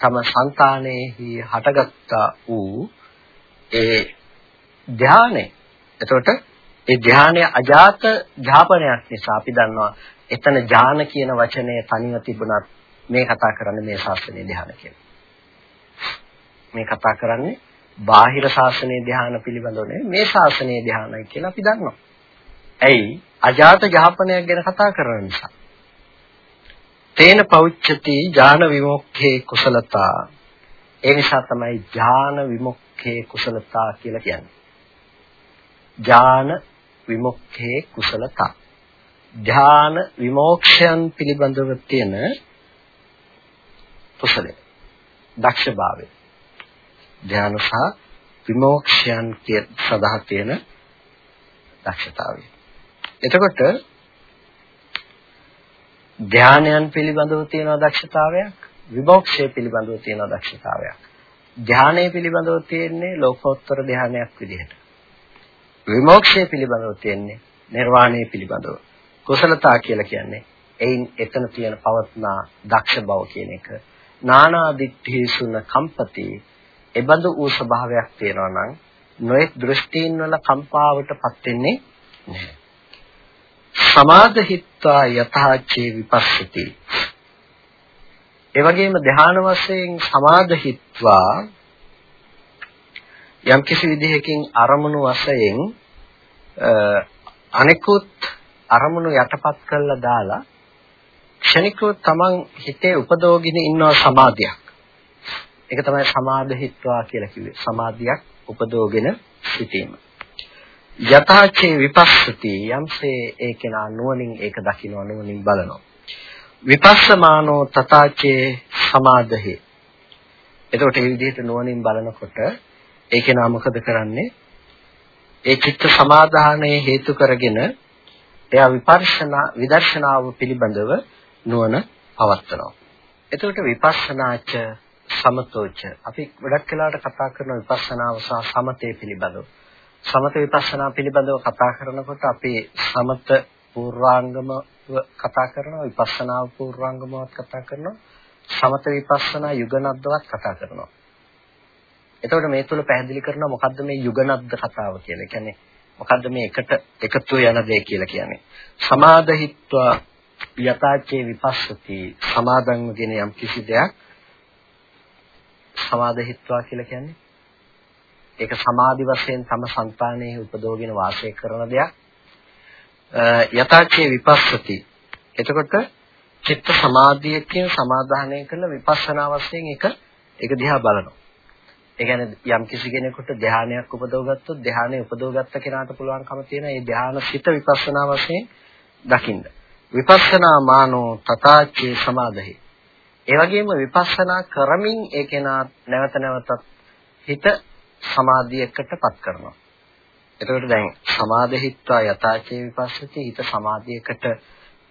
තම సంతානෙහි හටගත්තා වූ ඒ ධානය. එතකොට ඒ ධානය අජාත ජාපනයක් නිසා අපි දන්නවා. එතන ඥාන කියන වචනය තනිව තිබුණත් මේ කතා කරන්නේ මේ ශාස්ත්‍රයේ ධානය කියලා. මේ කතා කරන්නේ බාහිර ශාසනීය ධ්‍යාන පිළිබඳව නෙවෙයි මේ ශාසනීය ධ්‍යානයි කියලා අපි දන්නවා. ඇයි? අජාත ජාපනයක් ගැන කතා කරන නිසා. තේන පෞච්චති ඥාන විමුක්ඛේ කුසලතා. ඒ නිසා තමයි ඥාන විමුක්ඛේ කුසලතා කියලා කියන්නේ. ඥාන විමුක්ඛේ කුසලතා. ධ්‍යාන විමෝක්ෂයන් පිළිබඳව තියෙන කුසලය. දක්ෂභාවය. ධ්‍යාන සහ විමෝක්ෂයන් සඳහා තියෙන දක්ෂතාවය. එතකොට ධානයන් පිළිබඳව තියෙන දක්ෂතාවයක් විමෝක්ෂය පිළිබඳව තියෙන දක්ෂතාවයක් ධානය පිළිබඳව තියෙන්නේ ලෝකෝත්තර ධානයක් විදිහට විමෝක්ෂය පිළිබඳව තියෙන්නේ නිර්වාණය පිළිබඳව කුසලතා කියලා කියන්නේ එයින් එතන තියෙන පවත්නා දක්ෂ බව කියන එක නානා දිට්ඨිසුන කම්පති එබඳු වූ ස්වභාවයක් තියෙනවා නම් නොඑක් දෘෂ්ටීන් වල කම්පාවටපත් වෙන්නේ නැහැ සමාධිත්වා යථාචේ විපස්සති. ඒ වගේම ධ්‍යාන වශයෙන් සමාධිත්වා යම් කිසි විදිහකින් අරමුණු වශයෙන් අනිකුත් අරමුණු යටපත් කරලා දාලා ක්ෂණිකව තමන් හිතේ උපදෝගින ඉන්නවා සමාධියක්. ඒක තමයි සමාධිත්වා කියලා කිව්වේ. සමාධියක් උපදෝගෙන සිටීම. යථාචේ විපස්සති යම්සේ ඒ කෙනා නුවණින් ඒක දකිනවා නුවණින් බලනවා විපස්සමානෝ තථාචේ සමාදහි එතකොට මේ විදිහට නුවණින් බලනකොට ඒ කෙනා මොකද කරන්නේ ඒ චිත්ත සමාදානයේ හේතු කරගෙන එයා විපර්ශනා විදර්ශනාව පිළිබඳව නුවණ පවත්වනවා එතකොට විපස්සනාච සමතෝච අපි ගොඩක් වෙලාවට කතා කරන විපස්සනාව සහ සමතේ පිළිබඳව සමත විපස්සනා පිළිබඳව කතා කරනකොට අපි සමත පූර්වාංගම කතා කරනවා විපස්සනා පූර්වාංගමවත් කතා කරනවා සමත විපස්සනා යුගනද්දවත් කතා කරනවා එතකොට මේ තුල පැහැදිලි කරනවා මොකද්ද මේ යුගනද්ද කතාව කියලා. කියන්නේ මොකද්ද මේ එකට එකතු යන දේ කියලා කියන්නේ. සමාදහිත්වා යථාචේ විපස්සති සමාදන්ගෙන යම් කිසි දෙයක් සමාදහිත්වා කියලා කියන්නේ ඒක සමාධි වශයෙන් තම సంతානයේ උපදෝගෙන වාසය කරන දෙයක්. යථාචේ විපස්සති. එතකොට චිත්ත සමාධියකින් සමාදානය කරන විපස්සනා වශයෙන් එක ඒක දිහා බලනවා. ඒ කියන්නේ යම් කිසි කෙනෙකුට ධානයක් උපදවගත්තොත් ධානය උපදවගත්ත කෙනාට පුළුවන්කම තියෙන ඒ ධාන සිත විපස්සනා වශයෙන් දකින්න. විපස්සනා මානෝ තථාචේ සමාධි. ඒ වගේම විපස්සනා කරමින් ඒ කෙනා නැවත නැවතත් හිත සමාධියකටපත් කරනවා. එතකොට දැන් සමාධිහිත්වා යථාචේ විපස්සති හිත සමාධියකට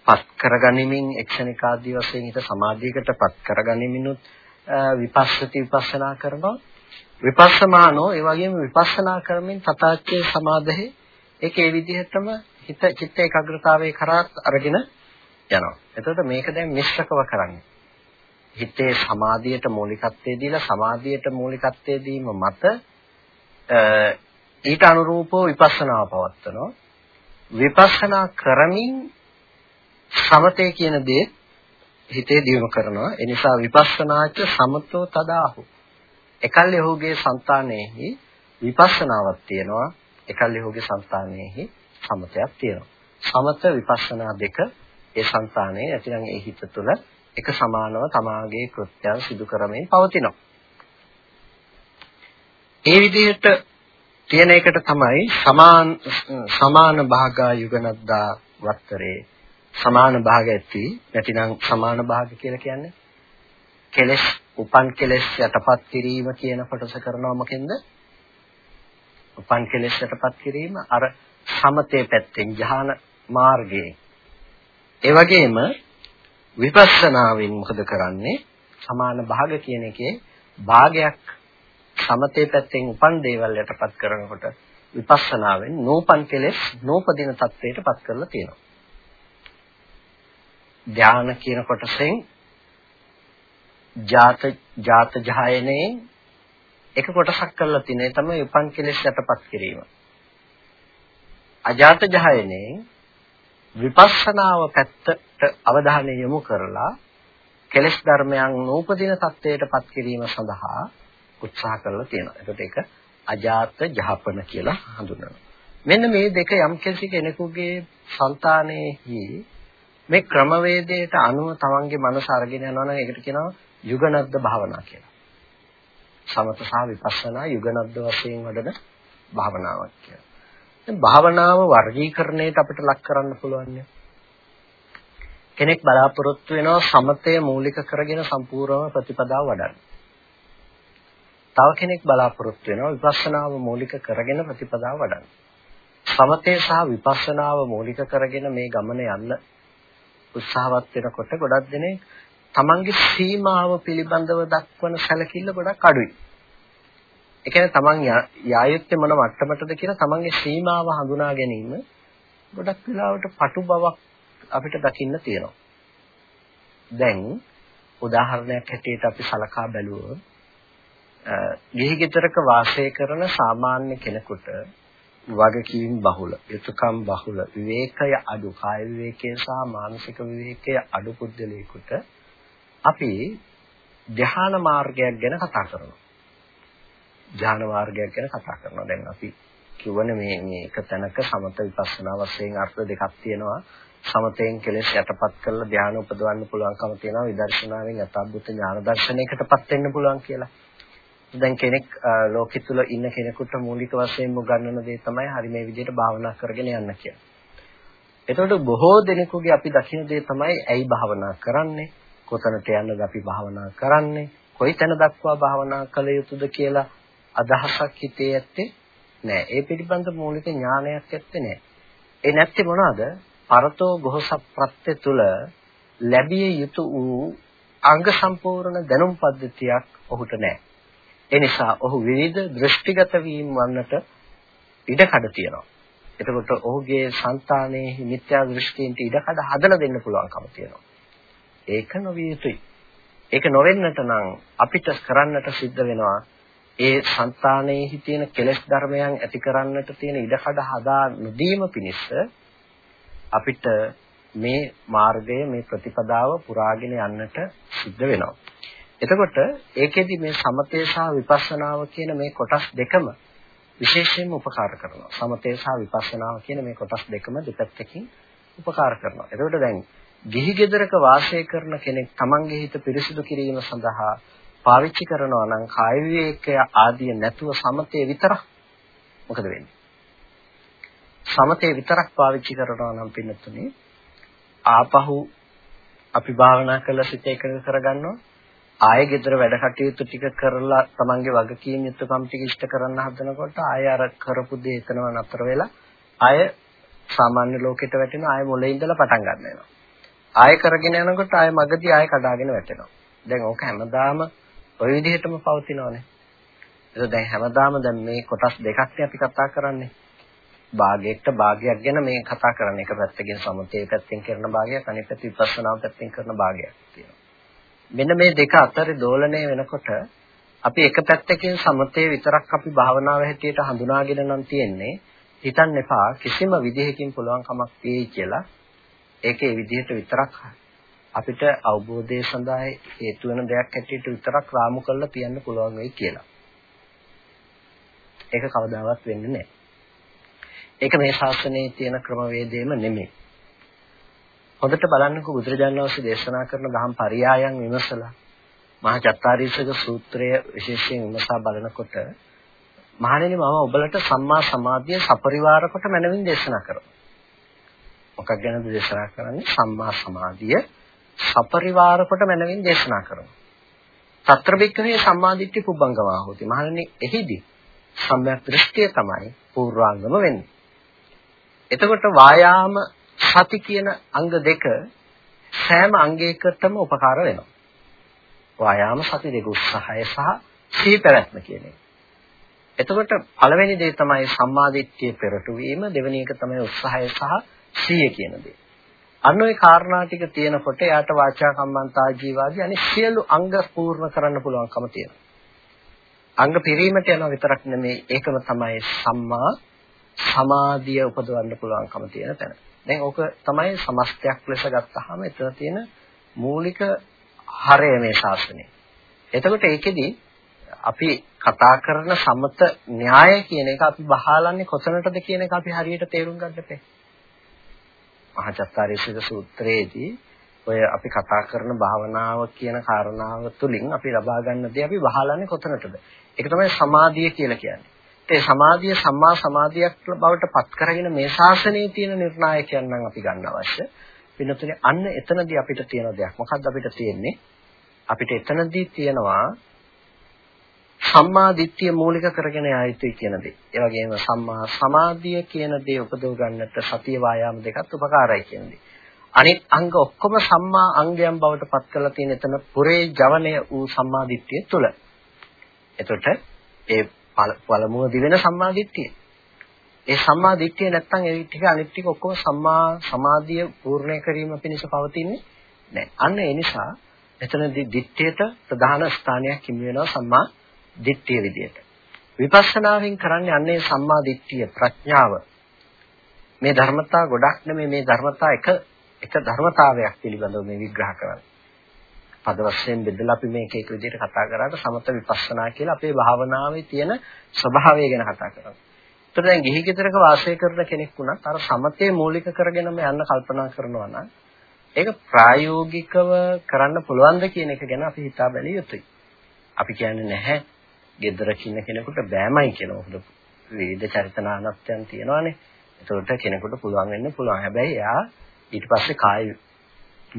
පත් කරගනිමින් එක්ෂණික ආදී වශයෙන් හිත සමාධියකට පත් කරගනිමිනුත් විපස්සති විපස්සනා කරනවා විපස්සමානෝ ඒ වගේම විපස්සනා කරමින් තථාචේ සමාධිහි ඒක ඒ විදිහටම හිත චිත්ත ඒකාග්‍රතාවයේ කරා අරගෙන යනවා. එතකොට මේක දැන් මිශ්‍රකව කරන්නේ. හිතේ සමාධියට මූලිකත්වයේ දීලා සමාධියට මූලිකත්වයේ දීම මත ඊට අනුරූපව විපස්සනාව පවත්වනවා. විපස්සනා කරමින් සමතේ කියන දේ හිතේ දියුණු කරනවා. ඒ නිසා විපස්සනාච සමතෝ තදාහු. එකල්හි ඔහුගේ సంతානෙහි විපස්සනාවක් තියෙනවා. එකල්හි ඔහුගේ సంతානෙහි සමතයක් තියෙනවා. සමත විපස්සනා දෙක ඒ సంతානයේ නැතිනම් ඒ හිත තුළ එක සමානව තමාගේ කෘත්‍යයන් සිදු කරමින් පවතිනවා. ඒ විදිහට තියෙන එකට තමයි සමාන සමාන භාගා යුගනද්දා වත්තරේ සමාන භාග ඇති නැතිනම් සමාන භාග කියලා කියන්නේ කෙලස් උපන් කෙලස් යටපත් කිරීම කියන කොටස කරනවා මොකෙන්ද උපන් කෙලස් යටපත් කිරීම අර සමතේ පැත්තෙන් ඥාන මාර්ගයේ ඒ වගේම විපස්සනාවෙන් මොකද කරන්නේ සමාන භාග කියන එකේ භාගයක් සමතේ පැත්තෙන් උපන් දේවල් යටපත් කරනකොට විපස්සනාවෙන් නූපන් කෙලෙස් නූපදින තත්වයටපත් කරලා තියෙනවා. ධාන කියන කොටසෙන් ජාත ජාත ජහයනේ එක කොටසක් කරලා තිනේ තමයි උපන් කෙලෙස් යටපත් කිරීම. අජාත ජහයනේ විපස්සනාව පැත්තට අවධානය යොමු කරලා කෙලෙස් ධර්මයන් නූපදින තත්වයටපත් කිරීම සඳහා උත්සාහ කරලා තියෙනවා. ඒකට ඒක අජාත ජහපන කියලා හඳුන්වනවා. මෙන්න මේ දෙක යම් කෙනෙකුගේ సంతානෙහි මේ ක්‍රමවේදයට අනුව තමන්ගේ මනස අරගෙන යනවා නම් ඒකට කියනවා යුගනද්ද භාවනා කියලා. සමත සහ විපස්සනා යුගනද්ද වශයෙන් වඩන භාවනාවක් කියලා. දැන් භාවනාව වර්ගීකරණයට අපිට ලක් කරන්න පුළුවන් කෙනෙක් බලාපොරොත්තු වෙනවා සමතය මූලික කරගෙන සම්පූර්ණව ප්‍රතිපදාව වඩන්න. තව කෙනෙක් බලාපොරොත්තු වෙනවා විපස්සනාව මූලික කරගෙන ප්‍රතිපදාව වඩන්න. සමතය සහ විපස්සනාව මූලික කරගෙන මේ ගමන යන්න උත්සාහවත් වෙනකොට ගොඩක් දෙනෙක් තමන්ගේ සීමාව පිළිබඳව දක්වන සැලකිල්ල ගොඩක් අඩුයි. ඒ කියන්නේ තමන් යායුත්තේ මොන මට්ටමටද කියලා තමන්ගේ සීමාව හඳුනා ගැනීම ගොඩක් වෙලාවට පටු බවක් අපිට දකින්න තියෙනවා. දැන් උදාහරණයක් හැටියට අපි සලකා බැලුවොත් ගිහි ගෙදරක වාසය කරන සාමාන්‍ය කෙනෙකුට වගකීම් බහුල, යුතුයකම් බහුල, විවේකය අඩු, කාය විවේකය සහ මානසික විවේකය අඩු පුද්ගලයෙකුට අපි ධ්‍යාන මාර්ගයක් ගැන කතා කරනවා. ධ්‍යාන මාර්ගයක් ගැන කතා කරනවා. දැන් අපි කියවනේ මේ මේ එක තැනක සමත විපස්සනා වශයෙන් අර්ථ දෙකක් තියෙනවා. සමතෙන් කෙලෙස් යටපත් කරලා ධ්‍යාන උපදවන්න පුළුවන්කම තියෙනවා. විදර්ශනාවෙන් යථාභූත ඥාන දර්ශනයකටපත් වෙන්න පුළුවන් කියලා. දැන් කෙනෙක් ලෝකෙ තුල ඉන්න කෙනෙකුට මූලික වශයෙන්ම ගන්නන දේ තමයි හරි මේ විදිහට භාවනා කරගෙන යන්න කියලා. එතකොට බොහෝ දෙනෙකුගේ අපි දකින දේ තමයි ඇයි භාවනා කරන්නේ? කොතනට යන්නද අපි භාවනා කරන්නේ? කොයි තැන දක්වා භාවනා කළ යුතුද කියලා අදහසක් හිතේ ඇත්තේ නෑ. ඒ පිළිබඳ මූලික ඥානයක් ඇත්තේ නෑ. ඒ නැත්තේ මොනවාද? පරතෝ ගොහසප් ප්‍රත්‍ය තුල ලැබිය යුතු වූ අංග සම්පූර්ණ දැනුම් පද්ධතියක් ඔහුට නෑ. ඒ නිසා ඔහු විවිධ දෘෂ්ටිගත වීම වන්නට ඉඩකඩ තියෙනවා. එතකොට ඔහුගේ సంతානයේ මිත්‍යා දෘෂ්ටීන්ට ඉඩකඩ හදලා දෙන්න පුළුවන්කම තියෙනවා. ඒක නොවිය යුතුයි. ඒක නොවෙන්නට නම් අපිට කරන්නට සිද්ධ වෙනවා ඒ సంతානයේ තියෙන කෙලෙස් ධර්මයන් ඇති කරන්නට තියෙන ඉඩකඩ හදා නොදීම පිණිස අපිට මේ මාර්ගය මේ ප්‍රතිපදාව පුරාගෙන යන්නට සිද්ධ වෙනවා. එතකොට ඒකෙදි මේ සමතේ සහ විපස්සනාව කියන මේ කොටස් දෙකම විශේෂයෙන්ම උපකාර කරනවා. සමතේ සහ විපස්සනාව කියන මේ කොටස් දෙකම දෙපැත්තකින් උපකාර කරනවා. එතකොට දැන් ගිහි ගෙදරක වාසය කරන කෙනෙක් තමන්ගේ හිත පිරිසිදු කිරීම සඳහා පාවිච්චි කරනවා නම් කාය විවේකය ආදී නැතුව සමතේ විතරක් මොකද වෙන්නේ? සමතේ විතරක් පාවිච්චි කරනවා නම් පින්නතුනේ ආපහු අපි භාවනා කළ සිත එකඟ කරගන්නවා ආයෙ ගෙදර වැඩ කටයුතු ටික කරලා තමන්ගේ වගකීම් යුතුකම් ටික ඉෂ්ට කරන්න හදනකොට ආයෙ අර කරපු දේ එතනම නතර වෙලා ආයෙ සාමාන්‍ය ලෝකෙට වැටෙන ආයෙ මොලේ ඉඳලා පටන් ගන්න වෙනවා. ආයෙ කරගෙන යනකොට ආයෙ මගදී ආයෙ කඩාගෙන වැටෙනවා. දැන් ඕක හැමදාම ওই විදිහටම පවතිනවනේ. ඒක දැන් හැමදාම දැන් මේ කොටස් දෙකක්නේ අපි කතා කරන්නේ. භාගයකට භාගයක් ගැන මේ කතා කරන්නේ. එක පැත්තකින් සමතේ පැත්තෙන් කරන භාගයක් අනිත් පැත්ත විපස්සනා පැත්තෙන් කරන භාගයක් තියෙනවා. මෙන්න මේ දෙක අතර දෝලණය වෙනකොට අපි එක පැත්තකින් සමතේ විතරක් අපි භාවනාව හැටියට හඳුනාගෙන නම් තියෙන්නේ හිතන්න එපා කිසිම විදිහකින් පුළුවන් කමක් තියෙයි කියලා ඒකේ විදිහට විතරක් අපිට අවබෝධය සඳහා හේතු වෙන දෙයක් හැටියට විතරක් රාමු කරලා තියන්න පුළුවන් වෙයි කියලා. ඒක කවදාවත් වෙන්නේ නැහැ. ඒක මේ ශාස්ත්‍රයේ තියෙන ක්‍රමවේදයම නෙමෙයි. හොඳට බලන්නකෝ බුදුරජාණන් වහන්සේ දේශනා කරන දහම් පරයයන් විමසලා මහා චත්තාරීසක සූත්‍රය විශේෂයෙන් විමසා බලනකොට මහණෙනි මම ඔබලට සම්මා සමාධිය සපරිවාර කොට මනවින් දේශනා කරනවා. මොකක් ගැනද දේශනා කරන්නේ? සම්මා සමාධිය සපරිවාර කොට මනවින් දේශනා කරනවා. తත්‍ර බික්කවේ සම්මාදිට්ඨි පුබ්බංගමා හොති. මහණෙනි එහිදී සම්‍යක් දෘෂ්ටිය තමයි පූර්වාංගම වෙන්නේ. එතකොට වායාම සති කියන අංග දෙක සෑම අංගයකටම උපකාර වෙනවා. වායාම සති දෙක උත්සාහය සහ සී පැවැත්ම කියන එක. එතකොට පළවෙනි දේ තමයි සම්මාදිට්ඨිය පෙරටු වීම, දෙවෙනි එක තමයි උත්සාහය සහ සීය කියන දේ. අන්න ওই කාරණා ටික තියෙනකොට යාට වාචා කම්මන්තා ජීවාදී අනිත් සියලු අංග පූර්ණ කරන්න පුළුවන්කම තියෙනවා. අංග පිරීමට යන විතරක් නෙමෙයි ඒකම තමයි සම්මා සමාධිය උපදවන්න පුළුවන්කම තියෙන තැන. දැන් ඕක තමයි සමස්තයක් ලෙස ගත්තාම එතන තියෙන මූලික හරය මේ ශාසනය. එතකොට ඒකෙදි අපි කතා කරන සමත න්‍යාය කියන එක අපි බහාලන්නේ කොතනටද කියන එක අපි හරියට තේරුම් ගන්න බෑ. මහචත්තාරීසික සූත්‍රයේදී ඔය අපි කතා කරන භාවනාව කියන කාරණාව තුළින් අපි ලබා ගන්න දේ අපි වහලන්නේ කොතනටද? ඒක තමයි සමාධිය කියලා කියන්නේ. ඒ සමාධිය සම්මා සමාධියක් බවට පත් කරගෙන මේ ශාසනයේ තියෙන නිර්ණායකයන් නම් අපි ගන්න අවශ්‍ය. වෙනතුනේ අන්න එතනදී අපිට තියෙන දෙයක්. මොකද්ද අපිට තියෙන්නේ? අපිට එතනදී තියෙනවා සම්මා දිට්ඨිය මූලික කරගෙන යා යුතුයි කියන දේ. ඒ වගේම සම්මා සමාධිය කියන දේ උපදව ගන්නට සතිය වායාම දෙකත් උපකාරයි කියන දේ. අනිත් අංග ඔක්කොම සම්මා අංගයන් බවට පත් කරලා තියෙන එතන පුරේ ජවනය වූ සම්මා දිට්ඨිය තුල. එතකොට ඒ පළමුව දිවෙන සම්මා දිට්ඨිය. ඒ සම්මා දිට්ඨිය නැත්තම් ඒ ටික අනිත් ටික ඔක්කොම සම්මා සමාධිය පූර්ණය කිරීම පිණිස පවතින්නේ නැහැ. අන්න ඒ නිසා එතනදී දිට්ඨියට ප්‍රධාන ස්ථානයක් හිමි වෙනවා සම්මා දිට්ඨිය විදියට. විපස්සනාවෙන් කරන්නේ අන්නේ සම්මා දිට්ඨිය ප්‍රඥාව. මේ ධර්මතා ගොඩක් නෙමෙයි මේ ධර්මතා එක එක ධර්මතාවයක් පිළිබඳව මේ විග්‍රහ කරන්නේ. පද වශයෙන් බෙදලා අපි මේක එක විදිහට කතා කරාට සමත විපස්සනා කියලා අපේ භාවනාවේ තියෙන ස්වභාවය ගැන කතා කරනවා. ඒතර දැන් ගිහි ගෙදරක වාසය කරන කෙනෙක් වුණත් අර සමතේ මූලික කරගෙනම යන්න කල්පනා කරනවා නම් ඒක ප්‍රායෝගිකව කරන්න පුළුවන්ද කියන එක ගැන අපි හිතා බැලිය යුතුයි. අපි කියන්නේ නැහැ ගෙදරක ඉන්න කෙනෙකුට බෑමයි කියලා. මොකද වේද චරිතනානත්යන් තියෙනවානේ. ඒකට කෙනෙකුට පුළුවන් වෙන්න පුළුවන්. හැබැයි එයා ඊට පස්සේ කාය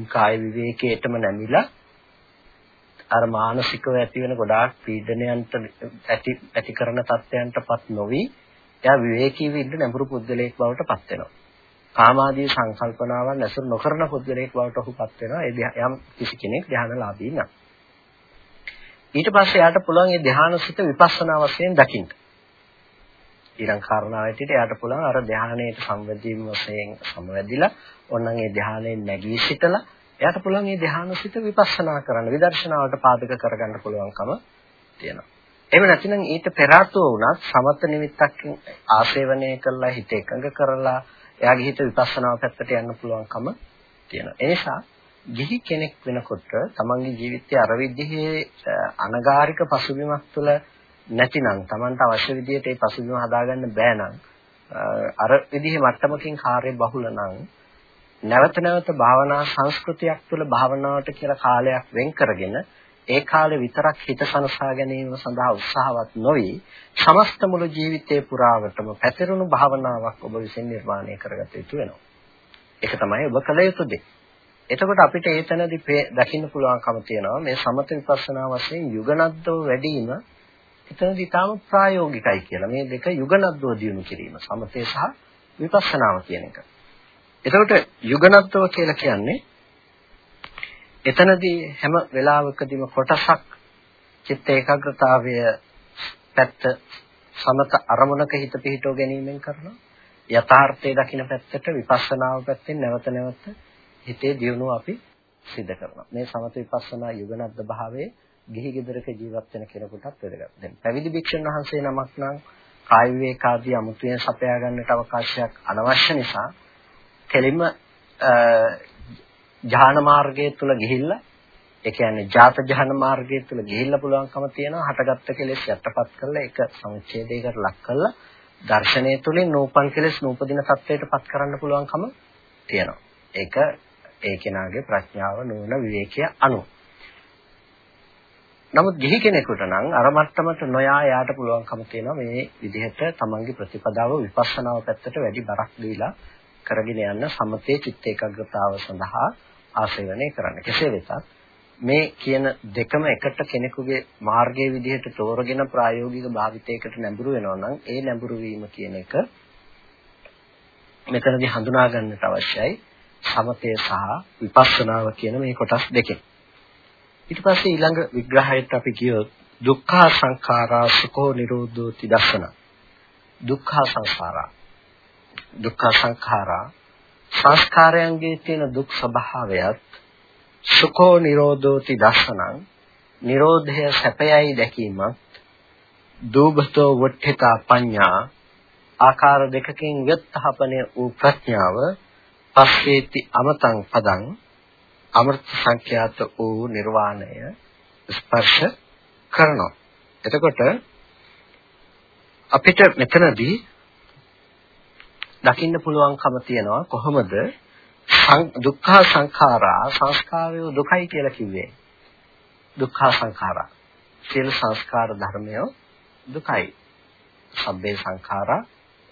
කාය විවේකයටම නැමිලා අර මානසිකව ඇති වෙන ගොඩාක් පීඩනයන්ට ඇති ඇති කරන තත්ත්වයන්ටපත් නොවි එයා විවේකීව ඉන්න නැඹුරු පුද්ගලයෙක් බවට පත් වෙනවා. කාමාදී සංකල්පනාවන් ඇසුරු නොකරන පුද්ගලයෙක් බවට ඔහුපත් වෙනවා. ඒ යම් කිසි කෙනෙක් ධ්‍යානලාභී නම්. ඊට පස්සේ එයාට පුළුවන් මේ ධ්‍යානසිත විපස්සනා වශයෙන් දකින්න. ඊළඟ කාරණාව ඇටියට එයාට පුළුවන් අර ධ්‍යානයේ සංවැදීම් වශයෙන් සමවැදිලා ඕනනම් ඒ ධ්‍යානයෙන් නැගී සිටලා එයාට පුළුවන් මේ ධ්‍යානසිත විපස්සනා කරන්න විදර්ශනාවට පාදක කරගන්න පුළුවන්කම තියෙනවා. එහෙම නැතිනම් ඊට පෙර වුණත් සමත නිමිත්තක් ආශේවනය කරලා හිත එකඟ කරලා එයාගේ හිත විපස්සනාව පැත්තට යන්න පුළුවන්කම තියෙනවා. ඒ නිසා ගිහි කෙනෙක් වෙනකොට තමන්ගේ ජීවිතයේ අර විදිහේ අනගාരിക පසුබිමක් තුළ නැතිනම් තමන්ට අවශ්‍ය විදිහට ඒ පසුබිම හදාගන්න බෑ නම් අර විදිහේ මට්ටමකින් කාර්ය බහුල නම් නැවත නැවත භාවනා සංස්කෘතියක් තුළ භාවනාවට කියලා කාලයක් වෙන් කරගෙන ඒ කාලේ විතරක් හිත සනසා ගැනීම සඳහා උත්සාහවත් නොවි සමස්ත මුළු ජීවිතේ පුරාවටම පැතිරුණු භාවනාවක් ඔබ විසින් නිර්මාණය කරගත යුතු වෙනවා. ඒක තමයි ඔබ කළ යුතු දේ. එතකොට අපිට ඒ තැනදී දකින්න පුළුවන්කම තියෙනවා මේ සමත විපස්සනා වශයෙන් යුගනද්දව වැඩිම එතනදී තාම ප්‍රායෝගිකයි කියලා. මේ දෙක යුගනද්දව දියුණු කිරීම සමතේ සහ විපස්සනාව කියන එක. එතකොට යුගනද්දව කියලා කියන්නේ එතනදී හැම වෙලාවකදීම කොටසක් චිත්ත ඒකාග්‍රතාවය පැත්ත සමත අරමුණක හිත පිහිටව ගැනීමෙන් කරනවා. යථාර්ථයේ දකින්න පැත්තට විපස්සනාව පැත්තෙන් නැවත නැවත හිතේ දියුණුව අපි සිද්ධ කරනවා. මේ සමත විපස්සනා යුගනද්ද භාවයේ ගිහි ගෙදරක ජීවත් වෙන කෙනෙකුටත් වැදගත්. දැන් පැවිදි භික්ෂුන් වහන්සේ නමක් නම් කාය විවේකාදී අමුතුවෙන් සපයා ගන්නට අවකාශයක් අනවශ්‍ය නිසා කෙලින්ම ජාන මාර්ගය තුල ගිහිල්ලා ඒ කියන්නේ ජාත ජහන මාර්ගය තුල ගිහිල්ලා පුළුවන්කම තියෙනවා හටගත්ත කෙලෙස් යටපත් කරලා ඒක සංච්ඡේදයකට ලක් කරලා දර්ශනය තුලින් නූපන් කෙලෙස් නූපදින තත්වයට පත් කරන්න පුළුවන්කම තියෙනවා. ඒක ඒ කෙනාගේ ප්‍රඥාව නුවණ විවේකයේ අනුව. නමුත් ගිහි කෙනෙකුට නම් අර මට්ටමට නොයා යාට පුළුවන්කම තියෙනවා මේ විදිහට තමන්ගේ ප්‍රතිපදාව විපස්සනාව පැත්තට වැඩි බරක් දීලා කරගෙන යන්න සමතේ චිත්ත ඒකාග්‍රතාව සඳහා ආශේවනය කරන්න. කෙසේ වෙතත් මේ කියන දෙකම එකට කෙනෙකුගේ මාර්ගයේ විදිහට තෝරගෙන ප්‍රායෝගික භාවිතයකට නැඹුරු වෙනවා නම් ඒ නැඹුරු වීම කියන එක මෙතනදී හඳුනා ගන්නට අවශ්‍යයි. සමතය සහ විපස්සනාව කියන මේ කොටස් දෙකෙන්. ඊට පස්සේ ඊළඟ විග්‍රහයට අපි කියොත් දුක්ඛ සංඛාරා සුඛෝ නිරෝධෝ තිදස්සන. දුක්ඛ සංඛාරා. දුක්ඛ සංඛාරා සංස්කාරයන්ගේ තියෙන දුක් ස්වභාවයත් සුඛෝ නිරෝධෝ තිදස්සනං නිරෝධය සැපයයි දැකීමත් දූභතෝ වට්ඨිතා පඤ්ඤා ආකාර දෙකකින් ව්‍යත්තහපණය වූ ප්‍රඥාව පස්සේති අමතං පදං අමෘත සංඛ්‍යාත වූ නිර්වාණය ස්පර්ශ කරනවා. එතකොට අපිට මෙතනදී දකින්න පුළුවන්කම තියනවා කොහොමද දුක්ඛ සංඛාරා සංස්කාරය දුකයි කියලා කිව්වේ. දුක්ඛ සංඛාරා. සියලු සංස්කාර ධර්මය දුකයි. සබ්බේ සංඛාරා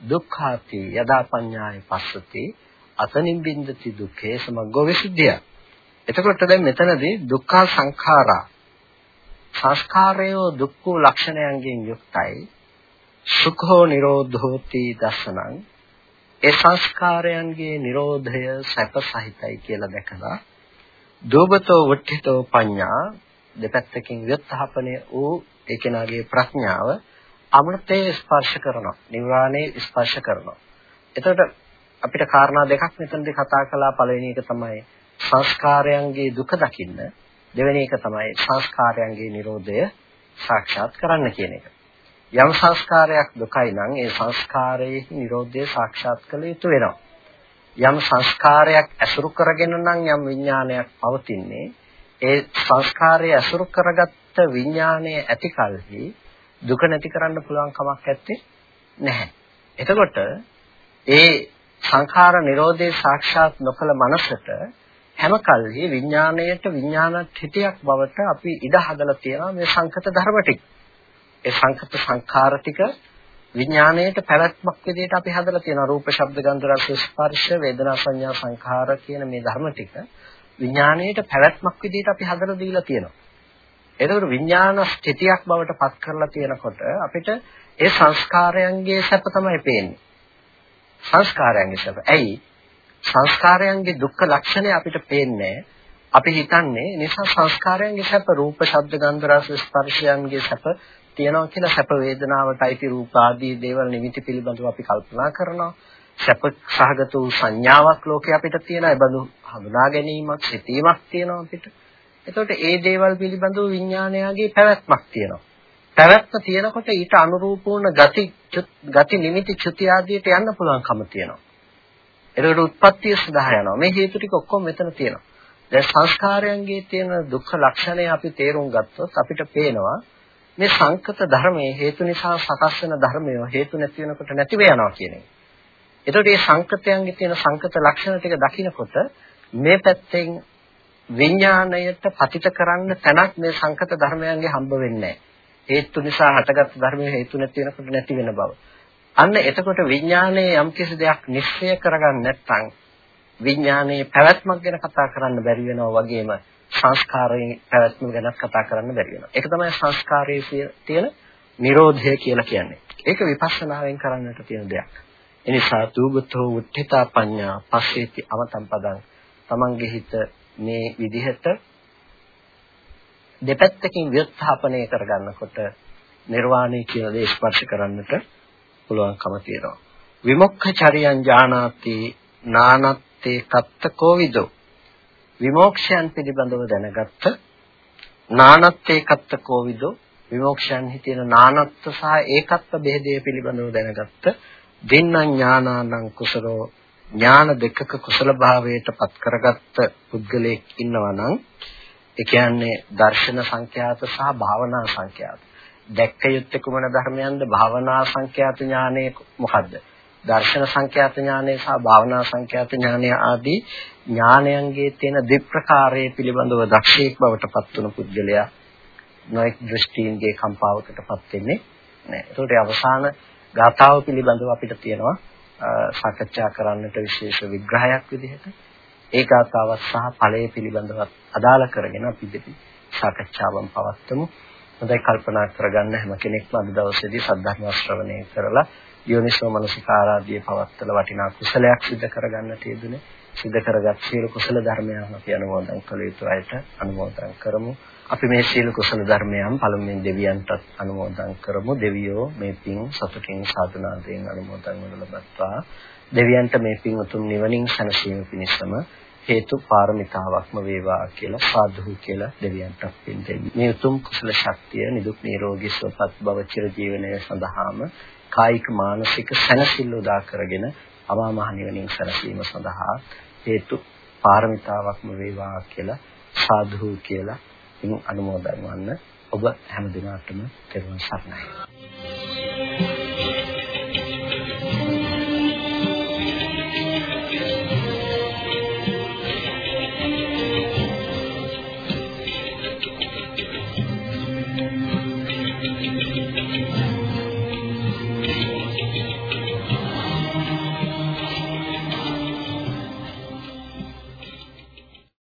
දුක්ඛාති යදා පඤ්ඤාය පස්සති අතනින් බින්දති දුක්ඛේ සමග්ගෝ විසුද්ධිය. එතකොට දැන් මෙතනදී දුක්ඛ සංඛාරා සංස්කාරය දුක්ඛ ලක්ෂණයන්ගෙන් යුක්තයි. සුඛෝ නිරෝධෝති දසනං ඒ සංස්කාරයන්ගේ Nirodhaය සැප සහිතයි කියලා දැකලා දෝබතෝ වට්ඨිතෝ පඤ්ඤා දෙපැත්තකින් ව්‍යත්හපණය වූ ඒ කෙනාගේ ප්‍රඥාව අමෘතයේ ස්පර්ශ කරනවා නිර්වාණය ස්පර්ශ කරනවා එතකොට අපිට කාරණා දෙකක් මෙතනදී කතා කළා පළවෙනි එක තමයි සංස්කාරයන්ගේ දුක දකින්න දෙවෙනි එක තමයි සංස්කාරයන්ගේ Nirodhaය සාක්ෂාත් කරන්න කියන එක යම් සංස්කාරයක් දුකයි නම් ඒ සංස්කාරයේ Nirodhaය සාක්ෂාත් කළ යුතු වෙනවා. යම් සංස්කාරයක් ඇසුරු කරගෙන නම් යම් විඥානයක් පවතින්නේ ඒ සංස්කාරය ඇසුරු කරගත්ත විඥානය ඇති කලෙහි දුක නැති කරන්න පුළුවන් කමක් නැත්තේ නැහැ. එතකොට ඒ සංඛාර නිරෝධේ සාක්ෂාත් නොකළ මනසට හැම කල්හි විඥාණයට විඥාන හිතයක් බවට අපි ඉඩ හදලා තියෙනවා මේ සංකත ධර්ම ටික. ඒ සංකත සංඛාර ටික විඥාණයට පැවැත්මක් විදිහට අපි හදලා තියෙනවා. රූප ශබ්ද ගන්ධ රස ස්පර්ශ වේදනා සංඥා සංඛාර කියන මේ ධර්ම ටික විඥාණයට පැවැත්මක් විදිහට අපි හදලා දීලා තියෙනවා. එතකොට විඥාන ස්ථිතියක් බවට පත් කරලා තියෙනකොට අපිට ඒ සංස්කාරයන්ගේ සැප තමයි පේන්නේ. සංස්කාරයන්ගේ සැප ඇයි සංස්කාරයන්ගේ දුක්ඛ ලක්ෂණය අපිට පේන්නේ අපි හිතන්නේ නිසා සංස්කාරයන්ගේ සැප රූප ශබ්ද ගන්ධ රස ස්පර්ශයන්ගේ සැප තියෙනවා කියලා සැප වේදනාවට අයිති රූප ආදී දේවල් නිමිති පිළිබඳව අපි කල්පනා කරනවා. සැප සහගත වූ සංඥාවක් ලෝකේ අපිට තියෙනවා. ඒ බඳු හඳුනා ගැනීමක්, සිතීමක් තියෙනවා අපිට. එතකොට ඒ දේවල් පිළිබඳව විඥානයගේ පැවැත්මක් තියෙනවා. පැවැත්ම තියෙනකොට ඊට අනුරූප වුණ ගති ගති නිමිති චුති ආදියට යන්න පුළුවන්කම තියෙනවා. එතකොට උත්පත්තිය සඳහා යනවා. මේ හේතු ටික ඔක්කොම මෙතන තියෙනවා. දැන් සංස්කාරයන්ගේ තියෙන දුක්ඛ ලක්ෂණය අපි තේරුම් ගත්තොත් අපිට පේනවා මේ සංකත ධර්මයේ හේතු නිසා සකස් වෙන ධර්මය හේතු නැති වෙනකොට නැතිව යනවා කියන එක. එතකොට මේ සංකතයන්ගේ තියෙන සංකත ලක්ෂණ ටික දකිනකොට මේ පැත්තෙන් විඥාණයට පතිත කරන්න තැනක් මේ සංකත ධර්මයන්ගේ හම්බ වෙන්නේ හේතු නිසා හටගත් ධර්මයේ හේතු නැති වෙනකොට නැති වෙන බව. අන්න එතකොට විඥානයේ යම්කිසි දෙයක් නිශ්චය කරගන්න නැත්නම් විඥානයේ පැවැත්මක් ගැන කතා කරන්න බැරි වෙනවා වගේම සංස්කාරයේ පැවැත්ම ගැන කතා කරන්න බැරි වෙනවා. ඒක තමයි සංස්කාරයේ තියෙන Nirodhaය කියලා කියන්නේ. ඒක විපස්සනාවෙන් කරන්නට තියෙන දෙයක්. එනිසා තුබතෝ උත්ථිතා පඤ්ඤා පස්සේති අවතම් පදං තමන්ගේ හිත මේ විදිහට දෙපැත්තකින් ව්‍යුත්ථාපනය කරගන්නකොට නිර්වාණය කියන දේ ස්පර්ශ කරන්නට පුළුවන්කම තියෙනවා. විමුක්ඛ චරියං ඥානාති නානත්තේ කත්ත කෝවිදෝ විමෝක්ෂයන් පිළිබඳව දැනගත්ත නානත් ඒකත්ත කෝවිදෝ විමෝක්ෂයන්හි තියෙන නානත්ව සහ ඒකත්ව බෙහෙදය පිළිබඳව දැනගත්ත දෙන්න ඥානානං කුසලෝ ඥාන දෙකක කුසල භාවයට පත් කරගත්ත පුද්ගලයෙක් ඉන්නවා නම් ඒ කියන්නේ දර්ශන සංඛ්‍යාත සහ භාවනා සංඛ්‍යාත. දැක්ක යුත්තේ කුමන ධර්මයන්ද? භාවනා සංඛ්‍යාත ඥානය මොකද්ද? දර්ශන සංඛ්‍යාත ඥානය සහ භාවනා සංඛ්‍යාත ඥානය ආදී ඥානයන්ගේ තියෙන දෙප්‍රකාරයේ පිළිබඳව දක්ෂයෙක් බවට පත් වුණු පුද්ගලයා නොඑක් දෘෂ්ටීන්ගේ කම්පාවකටපත් වෙන්නේ නැහැ. ඒකට අවසාන ගාථාව පිළිබඳව අපිට තියෙනවා සාකච්ඡා කරන්නට විශේෂ විග්‍රහයක් විදිහට. ඒ ගාථාවත් සහ ඵලයේ පිළිබඳව අදාළ කරගෙන අපි දෙපි සාකච්ඡාවන් පවත්වමු. හොඳයි කල්පනා කරගන්න හැම කෙනෙක්ම අද දවසේදී සද්ධර්ම ශ්‍රවණය කරලා යෝනිසෝ මනසිකාරාදී පවත්තල වටිනා කුසලයක් සිදු කරගන්න තියෙදුනේ සිදු කරගත් සියලු කුසල ධර්මයන් අපි අනුමෝදන් කළ යුතු අයට අනුමෝදන් කරමු. අපි මේ සියලු කුසල ධර්මයන් පළමුවෙන් දෙවියන්ටත් අනුමෝදන් කරමු. දෙවියෝ මේ පින් සතුටින් සාධනාවෙන් අනුමෝදන් වනු ලබත්වා. දෙවියන්ට මේ පින් උතුම් නිවනින් සැනසීම පිණිසම හේතු පාරමිතාවක්ම වේවා කියලා සාදු කියලා දෙවියන්ට පින් දෙමි. මේ උතුම් කුසල ශක්තිය නිදුක් නිරෝගී සුවපත් භව චිර ජීවනය සඳහාම කායික මානසික සැනසෙල්ල උදා කරගෙන අමා මහ නිවනින් සැනසීම සඳහා හේතු පාරමිතාවක්ම වේවා කියලා සාදු කියලා ඉන් අනුමෝදන් වන්න ඔබ හැම දිනකටම තෙරුවන් සරණයි